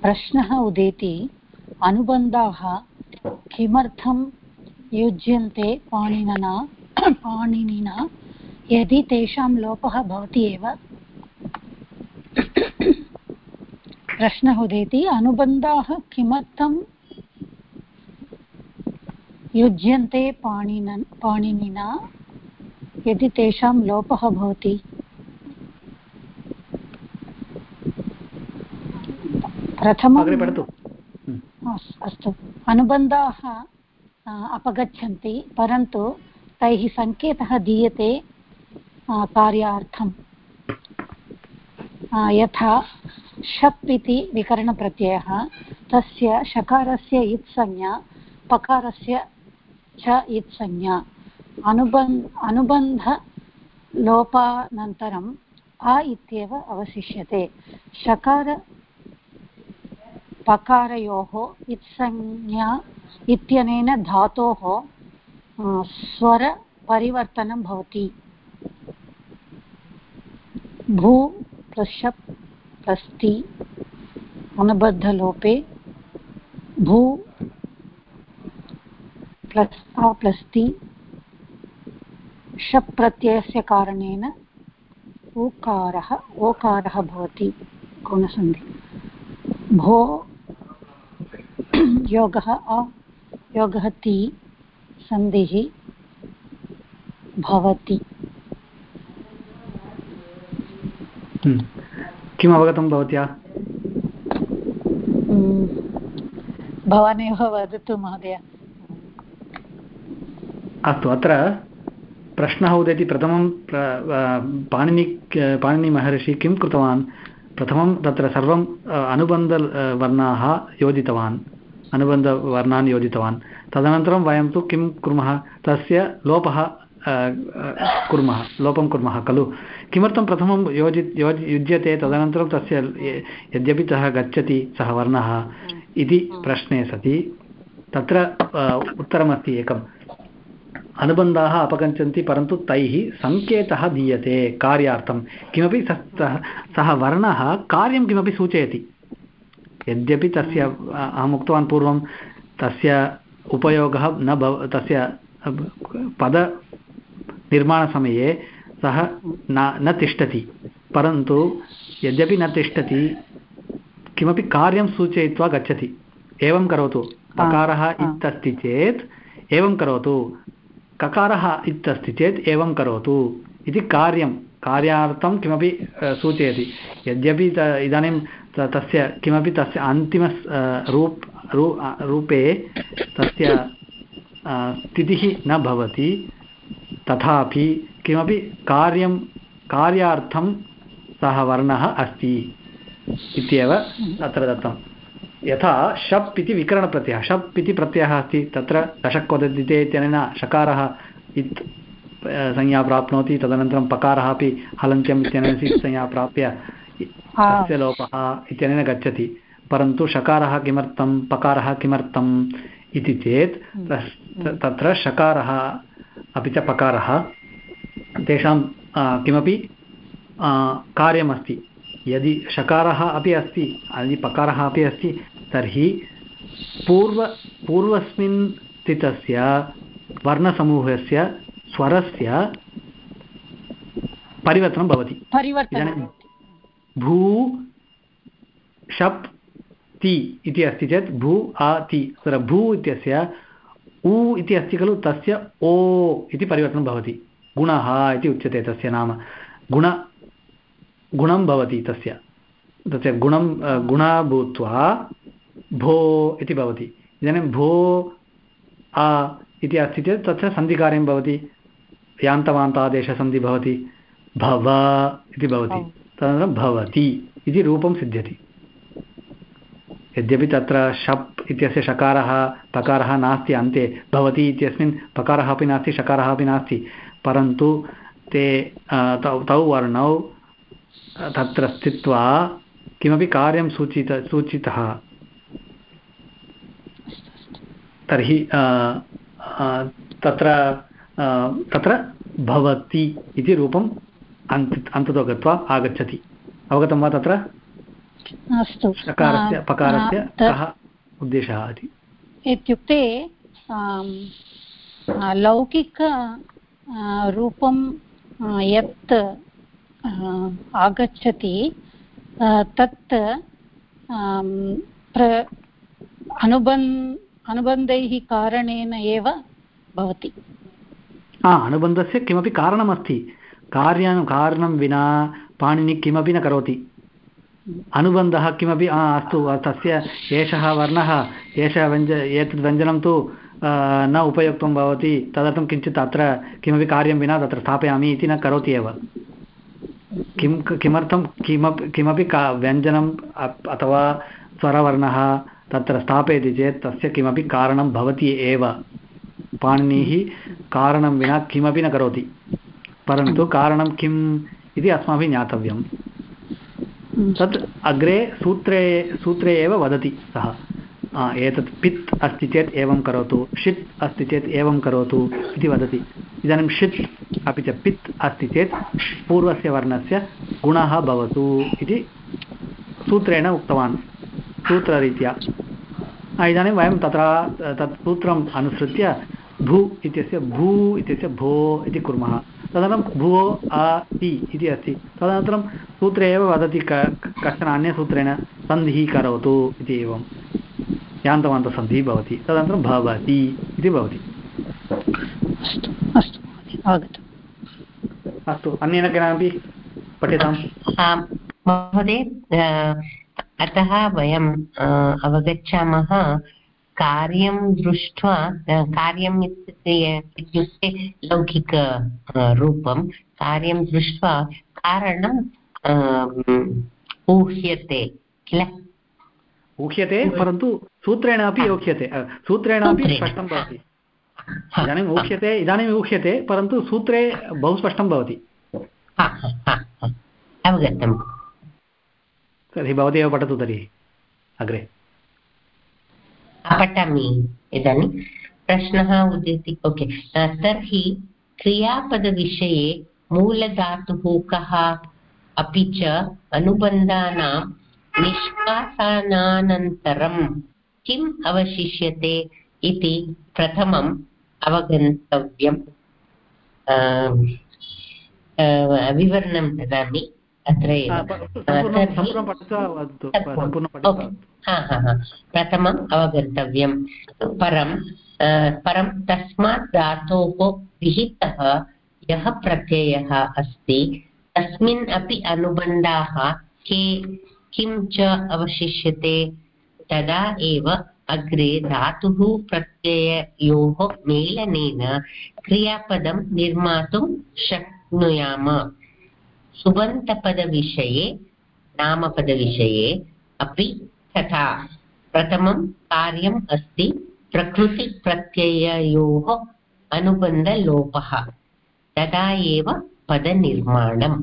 प्रश्नः उदेति अनुबन्धाः किमर्थं युज्यन्ते पाणिनिना पाणिनिना यदि तेषां लोपः भवति एव? प्रश्नः उदेति अनुबन्धाः किमर्थं युज्यन्ते पाणिन पाणिनिना यदि तेषां लोपः भवति? प्रथमं पठतु। अस्तु। अनुबन्धाः अपगच्छन्ति परन्तु तैः सङ्केतः दीयते कार्यार्थं यथा शप् इति विकरणप्रत्ययः तस्य शकारस्य इत्संज्ञा पकारस्य च इत्संज्ञा। अनुबन् अनुबन्धलोपानन्तरम् अ इत्येव अवशिष्यते। शकार पकारयोः इत्संज्ञा इत्यनेन धातोः स्वरपरिवर्तनं भवति। भू प्लस् शप् प्लस् ति अनुबद्धलोपे, भू, प्लस् अ प्लस् शप् प्रत्ययस्य कारणेन ओकारः ओकारः भवति। गुणसन्धि भो योगः अ योगः ति सन्धिः भवति। हम्म। किम् अवगतं भवत्या? हम्म। भवानेव वदतु महोदय। अस्तु अत्र प्रश्नः उदेति प्रथमं पाणिनि पाणिनिमहर्षि किं कृतवान्? प्रथमं तत्र सर्वम् अनुबन्धवर्णाः योजितवान्। अनुबन्धवर्णान् योजितवान्। तदनन्तरं वयं तु किं कुर्मः? तस्य लोपः कुर्मः, लोपं कुर्मः खलु। किमर्थं प्रथमं योजि योजि, युज्यते? तदनन्तरं तस्य यद्यपि सः गच्छति, सः वर्णः इति प्रश्ने सति। तत्र उत्तरमस्ति एकम्। अनुबन्धाः अपगच्छन्ति परन्तु तैः सङ्केतः दीयते, कार्यार्थं। किमपि सः वर्णः, कार्यं किमपि सूचयति। यद्यपि तस्य अहम् उक्तवान् पूर्वं तस्य उपयोगः न भव तस्य पदनिर्माणसमये सः न न तिष्ठति। परन्तु यद्यपि न तिष्ठति किमपि कार्यं सूचयित्वा गच्छति। एवं करोतु। ककारः इत्यस्ति चेत् एवं करोतु। ककारः इत्यस्ति चेत् एवं करोतु। इति कार्यं। कार्यार्थं किमपि सूचयति। यद्यपि इदानीं तस्य, किमपि तस्य अन्तिम रूप रूपे तस्य स्थितिः न भवति, तथापि किमपि कार्यं, कार्यार्थं सः वर्णः अस्ति इत्येव तत्र दत्तं। यथा शप् इति विकरणप्रत्ययः, शप् इति प्रत्ययः अस्ति, तत्र दशक् वदति इत्यनेन शकारः इत् संज्ञा प्राप्नोति, तदनन्तरं पकारः अपि हलन्त्यम् इत्यनेन संज्ञा प्राप्य तस्य लोपः इत्यनेन गच्छति। परन्तु शकारः किमर्थं पकारः किमर्थम् इति चेत् तत्र शकारः अपि च पकारः तेषां किमपि कार्यमस्ति। यदि शकारः अपि अस्ति यदि पकारः अपि अस्ति तर्हि पूर्व पूर्वस्मिन् स्थितस्य वर्णसमूहस्य स्वरस्य परिवर्तनं भवति। परिवर्तनं। भू शप् ति इति अस्ति चेत् भू आ ति। तत्र भू इत्यस्य उ इति अस्ति खलु, तस्य ओ इति परिवर्तनं भवति। गुणः इति उच्यते तस्य नाम। गुण, गुणं भवति तस्य। तस्य गुणं गुणः भूत्वा भो इति भवति। इदानीं भो आ इति अस्ति चेत् तत्र सन्धिकार्यं भवति। यान्तवान्तादेशसन्धिः भवति। भव इति भवति। तदनन्तरं भवति इति रूपं सिद्ध्यति। यद्यपि तत्र शप् इत्यस्य शकारः पकारः नास्ति, अन्ते भवति इत्यस्मिन् पकारः अपि नास्ति, शकारः अपि नास्ति, परन्तु ते तौ तौ वर्णौ तत्र स्थित्वा किमपि कार्यं सूचित, सूचितः। तर्हि तत्र तत्र भवति इति रूपम् अन्त अन्ततो गत्वा आगच्छति। अवगतं वा तत्र? अस्तु। सकारस्य पकारस्य कः उद्देशः इति? इत्युक्ते लौकिक रूपं यत् आगच्छति तत् प्र अनुबन् अनुबन्धैः कारणेन एव भवति। अनुबन्धस्य किमपि कारणमस्ति। कार्यं कारणं विना पाणिनि किमपि न करोति। अनुबन्धः किमपि अस्तु, तस्य एषः वर्णः, एषः व्यञ्ज, एतद् व्यञ्जनं तु न उपयुक्तं भवति, तदर्थं किञ्चित् अत्र किमपि कार्यं विना तत्र स्थापयामि इति न करोति एव। किं, किमर्थं किमपि किमपि का व्यञ्जनम् अथवा स्वरवर्णः तत्र स्थापयति चेत् तस्य किमपि कारणं भवति एव। पाणिनिः कारणं विना किमपि न करोति। परन्तु कारणं किम् इति अस्माभिः ज्ञातव्यं। तत् अग्रे सूत्रे सूत्रे एव वदति सः। एतत् पित् अस्ति चेत् एवं करोतु षित् अस्ति चेत् एवं करोतु इति वदति। इदानीं षित् अपि च पित् अस्ति चेत् पूर्वस्य वर्णस्य गुणः भवतु इति सूत्रेण उक्तवान् सूत्ररीत्या। इदानीं वयं तत्र तत् सूत्रम् अनुसृत्य भू इत्यस्य भू इत्यस्य भो इति कुर्मः। तदनन्तरं भुवो अ ति इति अस्ति। तदनन्तरं सूत्रे एव वदति क कश्चन अन्यसूत्रेण सन्धिः करोतु इति एवं। यान्तवान्तसन्धिः भवति। तदनन्तरं भवति इति भवति। अस्तु अन्येन केनापि पठ्यताम् महोदय अतः वयम् अवगच्छामः कार्यं दृष्ट्वा कार्यम् इत्युक्ते लौकिक रूपं कार्यं दृष्ट्वा कारणं ऊह्यते किल? ऊह्यते परन्तु सूत्रेण अपि योक्यते सूत्रेण। अपि स्पष्टं भवति। इदानीम् ऊह्यते इदानीम् ऊह्यते परन्तु सूत्रे बहु स्पष्टं भवति। अवगतम्। तर्हि भवती एव पठतु तर्हि। अग्रे। पठामि इदानीं प्रश्नः उदेति, ओके. तर्हि क्रियापदविषये मूलधातुः कः? अपि च अनुबन्धानां निष्कासनानन्तरं किम् अवशिष्यते इति प्रथमम् अवगन्तव्यम्. विवरणं ददामि. अत्र प्रथमम् अवगन्तव्यं परं परं तस्मात् धातोः विहितः यः प्रत्ययः अस्ति तस्मिन् अपि अनुबन्धाः के किं च अवशिष्यते? तदा एव अग्रे धातुः प्रत्यययोः मेलनेन क्रियापदं निर्मातुं शक्नुयाम। सुबन्तपदविषये, नामपदविषये अपि तथा प्रथमं कार्यम् अस्ति प्रकृतिप्रत्यययोः अनुबन्धलोपः, तदा एव पदनिर्माणम्।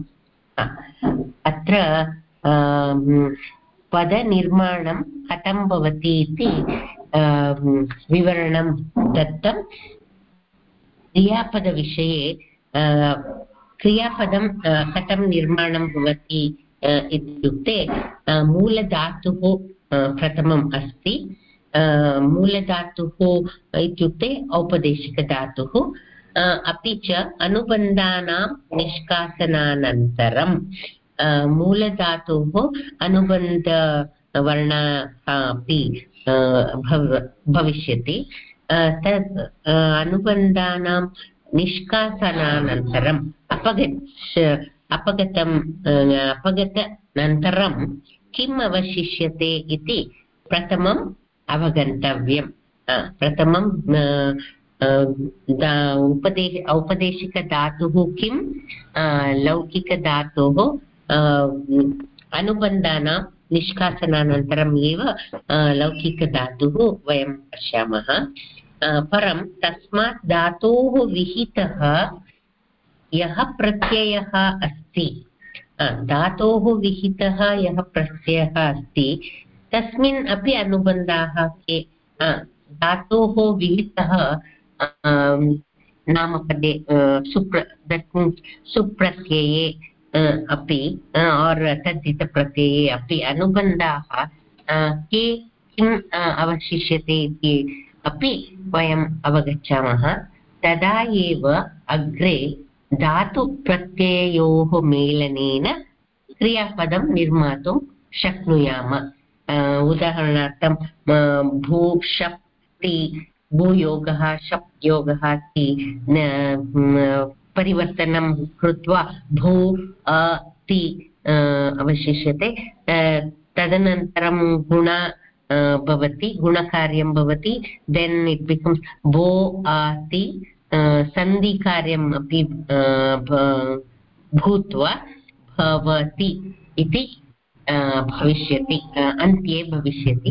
अत्र पदनिर्माणं कथं भवति इति विवरणं दत्तं। क्रियापदविषये क्रियापदं कथं निर्माणं भवति इत्युक्ते मूलधातुः प्रथमम् अस्ति मूलधातुः इत्युक्ते औपदेशिकधातुः अपि च अनुबन्धानां निष्कासनानन्तरं मूलधातुः अनुबन्धवर्णः अपि भव, भविष्यति तत् अनुबन्धानां निष्कासनानन्तरम् अपगच्छ अपगतम् अपगतनन्तरं किम् अवशिष्यते इति प्रथमम् अवगन्तव्यं प्रथमं उपदेश औपदेशिकधातुः किं लौकिकधातोः अनुबन्धानां निष्कासनानन्तरम् एव लौकिकधातुः वयं पश्यामः परं तस्मात् धातोः विहितः यः प्रत्ययः अस्ति। धातोः विहितः यः प्रत्ययः अस्ति, तस्मिन् अपि अनुबन्धाः के? धातोः विहितः नामपदे सुप्र सुप्रत्यये अपि और् तद्धितप्रत्यये अपि अनुबन्धाः। के, किम् अवशिष्यते इति अपि वयम् अवगच्छामः। तदा एव अग्रे धातुप्रत्यययोः मेलनेन क्रियापदं निर्मातुं शक्नुयाम। उदाहरणार्थं भूषप्ति भूयोगः शप् योगः अस्ति परिवर्तनं कृत्वा भू अति अवशिष्यते। तदनन्तरं गुण भवति, गुणकार्यं भवति देन् इट् बिकम्स् भो आति सन्धिकार्यम् अपि भूत्वा भवति इति भविष्यति अन्त्ये भविष्यति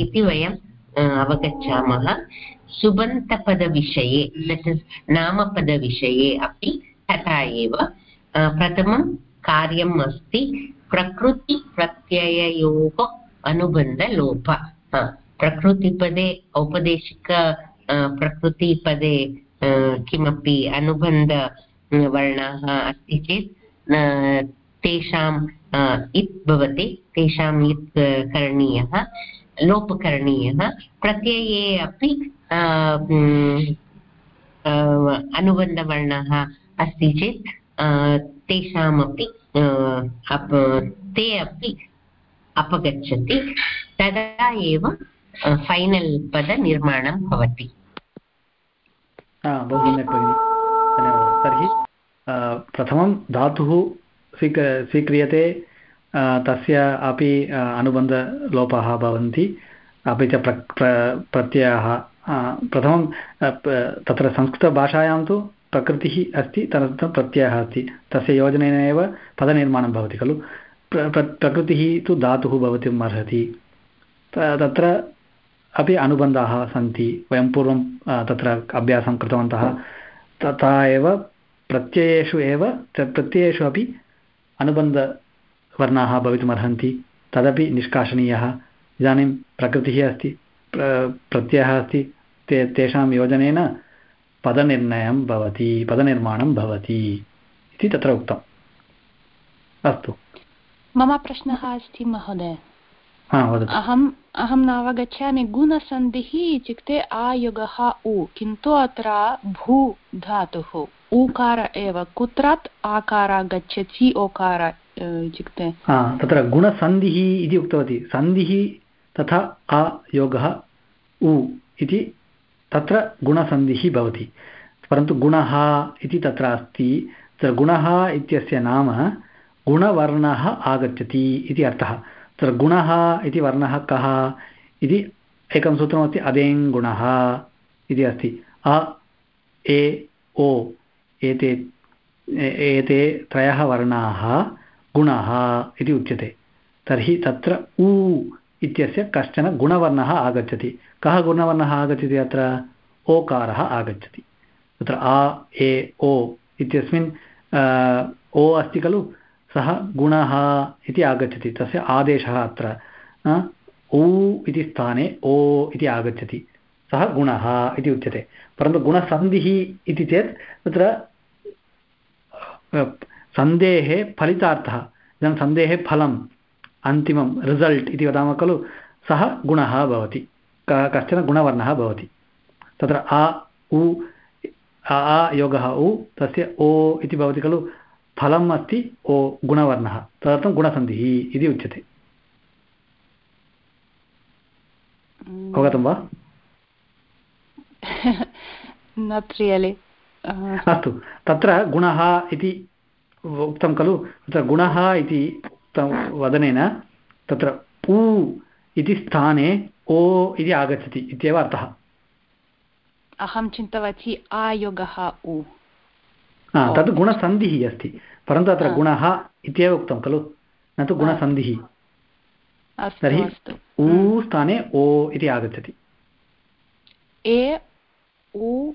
इति वयम् अवगच्छामः। सुबन्तपदविषये नामपदविषये अपि तथा एव प्रथमं कार्यम् अस्ति, प्रकृतिप्रत्यययोः अनुबन्धलोप प्रकृतिपदे औपदेशिक प्रकृतिपदे किमपि अनुबन्धवर्णाः अस्ति चेत् तेषाम् इत् भवति तेषाम् इत् करणीयः लोपकरणीयः प्रत्यये अपि अनुबन्धवर्णः अस्ति चेत् तेषामपि ते अपि अपगच्छति। तदा एव फैनल् पदनिर्माणं भवति। बहु सम्यक् भगिनि, धन्यवादः। तर्हि प्रथमं धातुः स्वीक, स्वीक्रियते तस्य अपि अनुबन्धलोपाः भवन्ति, अपि च प्र प्रत्ययः प्रथमं तत्र संस्कृतभाषायां तु प्रकृतिः अस्ति तदनन्तरं प्रत्ययः अस्ति। तस्य योजनेन एव पदनिर्माणं भवति, खलु? प्रकृतिः तु धातुः भवितुम् अर्हति तत्र अपि अनुबन्धाः सन्ति। वयं पूर्वं तत्र अभ्यासं कृतवन्तः। तथा एव प्रत्ययेषु एव प्रत्ययेषु अपि अनुबन्धवर्णाः भवितुमर्हन्ति तदपि निष्कासनीयः। इदानीं प्रकृतिः अस्ति प्रत्ययः अस्ति। ते, तेषां योजनेन पदनिर्णयं भवति, पदनिर्माणं भवति इति तत्र उक्तम्। अस्तु। मम प्रश्नः अस्ति महोदय। अहम् अहं नावगच्छामि गुणसन्धिः इत्युक्ते आयुगः उ किन्तु अत्र भू धातुः। ऊकार एव कुत्रात् आकार गच्छति ओकार इत्युक्ते। तत्र गुणसन्धिः इति उक्तवती। सन्धिः तथा अयोगः उ इति तत्र गुणसन्धिः भवति। परन्तु गुणः इति तत्र अस्ति। तत्र गुणः इत्यस्य नाम गुणवर्णः आगच्छति इति अर्थः। तत्र गुणः इति वर्णः कः इति एकं सूत्रमस्ति अदेङ्गुणः इति अस्ति। अ, ए, ओ, एते एते त्रयः वर्णाः गुणः इति उच्यते। तर्हि तत्र उ इत्यस्य कश्चन गुणवर्णः आगच्छति। कः गुणवर्णः आगच्छति अत्र? ओकारः आगच्छति। तत्र आ ए, ओ इत्यस्मिन् ओ अस्ति खलु? सः गुणः इति आगच्छति, तस्य आदेशः अत्र ऊ इति स्थाने ओ इति आगच्छति, सः गुणः इति उच्यते। परन्तु गुणसन्धिः इति चेत् तत्र सन्धेः फलितार्थः इदानीं सन्धेः फलम्, अन्तिमं रिसल्ट् इति वदामः खलु, सः गुणः भवति कश्चन गुणवर्णः भवति। तत्र आ उ आ योगः उ, तस्य ओ इति भवति खलु फलम् अस्ति ओ गुणवर्णः। तदर्थं गुणसन्धिः इति उच्यते। अवगतं वा? अस्तु। तत्र गुणः इति उक्तं खलु। तत्र गुणः इति वदनेन तत्र इति स्थाने ओ इति आगच्छति इत्येव अर्थः। अहं चिन्तवती आयोगः उ। तद् गुणसन्धिः अस्ति। परन्तु अत्र गुणः इत्येव उक्तं खलु? न तु गुणसन्धिः। तर्हि ऊ स्थाने ओ इति आगच्छति। ए उ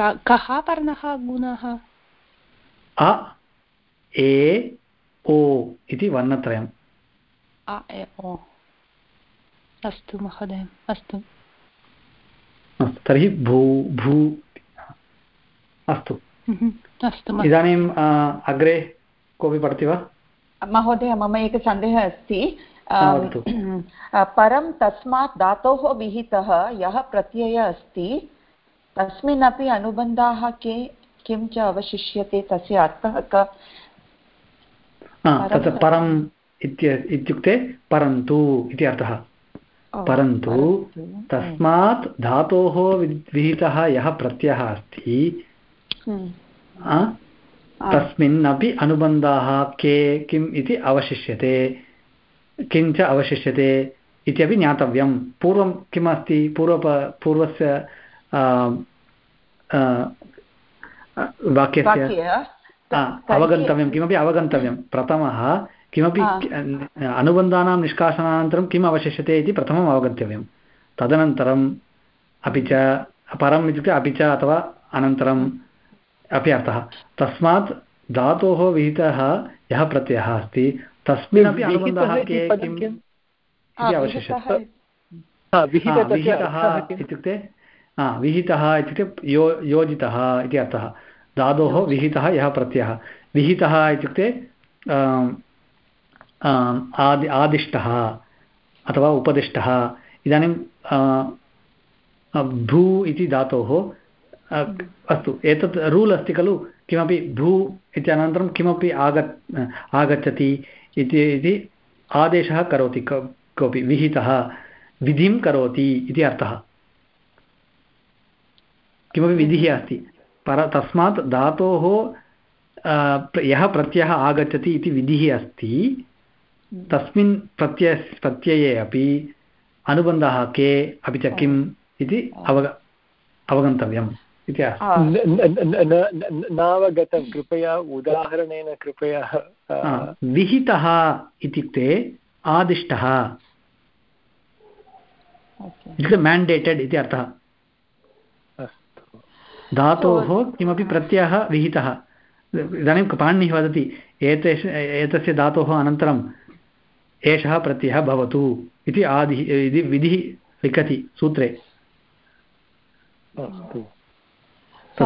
कः वर्णः गुणः? अ ए ओ इति वर्णत्रयम्। अ ए ओ। अस्तु महोदय अस्तु। अस्तु तर्हि भू भू अस्तु। अस्तु इदानीम् अग्रे कोऽपि पठति वा? महोदय मम एकः सन्देहः अस्ति। परं तस्मात् धातोः विहितः यः प्रत्ययः अस्ति तस्मिन्नपि अनुबन्धाः के किं च अवशिष्यते तस्य अर्थः क? तत्र परं इत्युक्ते परन्तु इति अर्थः। परन्तु तस्मात् धातोः विहितः यः प्रत्ययः अस्ति हम्म। तस्मिन् अनुबन्धाः के किम् इति अवशिष्यते। किञ्च अवशिष्यते इत्यपि ज्ञातव्यं पूर्वं किम् अस्ति पूर्व पूर्वस्य वाक्यस्य? अवगन्तव्यं। किमपि अवगन्तव्यं? प्रथमः किमपि अनुबन्धानां निष्कासनानन्तरं किम् अवशिष्यते इति प्रथमम् अवगन्तव्यं तदनन्तरम् अपि च परम् इत्युक्ते अपि च अथवा अनन्तरम् अपि अर्थः। तस्मात् धातोः विहितः यः प्रत्ययः अस्ति तस्मिन्नपि अनुबन्धः के किम् इति अवशिष्यते। विहितः इत्युक्ते विहितः इत्युक्ते यो योजितः इति अर्थः। धातोः विहितः यः प्रत्ययः। विहितः इत्युक्ते आदि आदिष्टः अथवा उपदिष्टः। इदानीं भू इति धातोः अस्तु। एतत् रूल् अस्ति खलु? किमपि भू इत्यनन्तरं किमपि आग आगच्छति इति आदेशः करोति कोऽपि विहितः, विधिं करोति इति अर्थः। किमपि विधिः अस्ति। पर तस्मात् धातोः यः प्रत्ययः आगच्छति इति विधिः अस्ति, तस्मिन् प्रत्यय, प्रत्यये अपि अनुबन्धः के, अपि च किम् इति अवग, अवगन्तव्यम्। इति नावगतं कृपया उदाहरणेन कृपया विहितः इत्युक्ते आदिष्टः। इत्युक्ते मेण्डेटेड् इति अर्थः। धातोः किमपि प्रत्ययः विहितः। इदानीं पाणिनिः वदति एतेष एतस्य धातोः अनन्तरं एषः प्रत्ययः भवतु इति आदिः इति विधिः लिखति सूत्रे।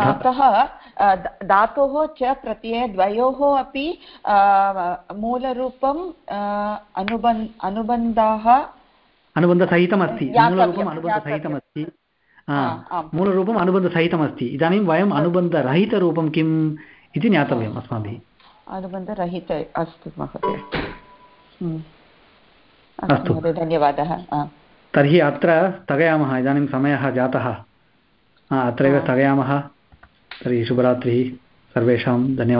अतः धातोः च प्रत्यये द्वयोः अपि मूलरूपम् अनुबन् अनुबन्धाः अनुबन्धसहितमस्ति मूलरूपम् अनुबन्धसहितमस्ति मूलरूपम् अनुबन्धसहितमस्ति इदानीं वयम् अनुबन्धरहितरूपं किम् इति ज्ञातव्यम् अस्माभिः। अनुबन्धरहित अस्तु महोदय। हम्म। अस्तु धन्यवादः। तर्हि अत्र स्थगयामः इदानीं समयः जातः। अत्रैव स्थगयामः। तर्हि शुभरात्रिः सर्वेषां धन्यवादः।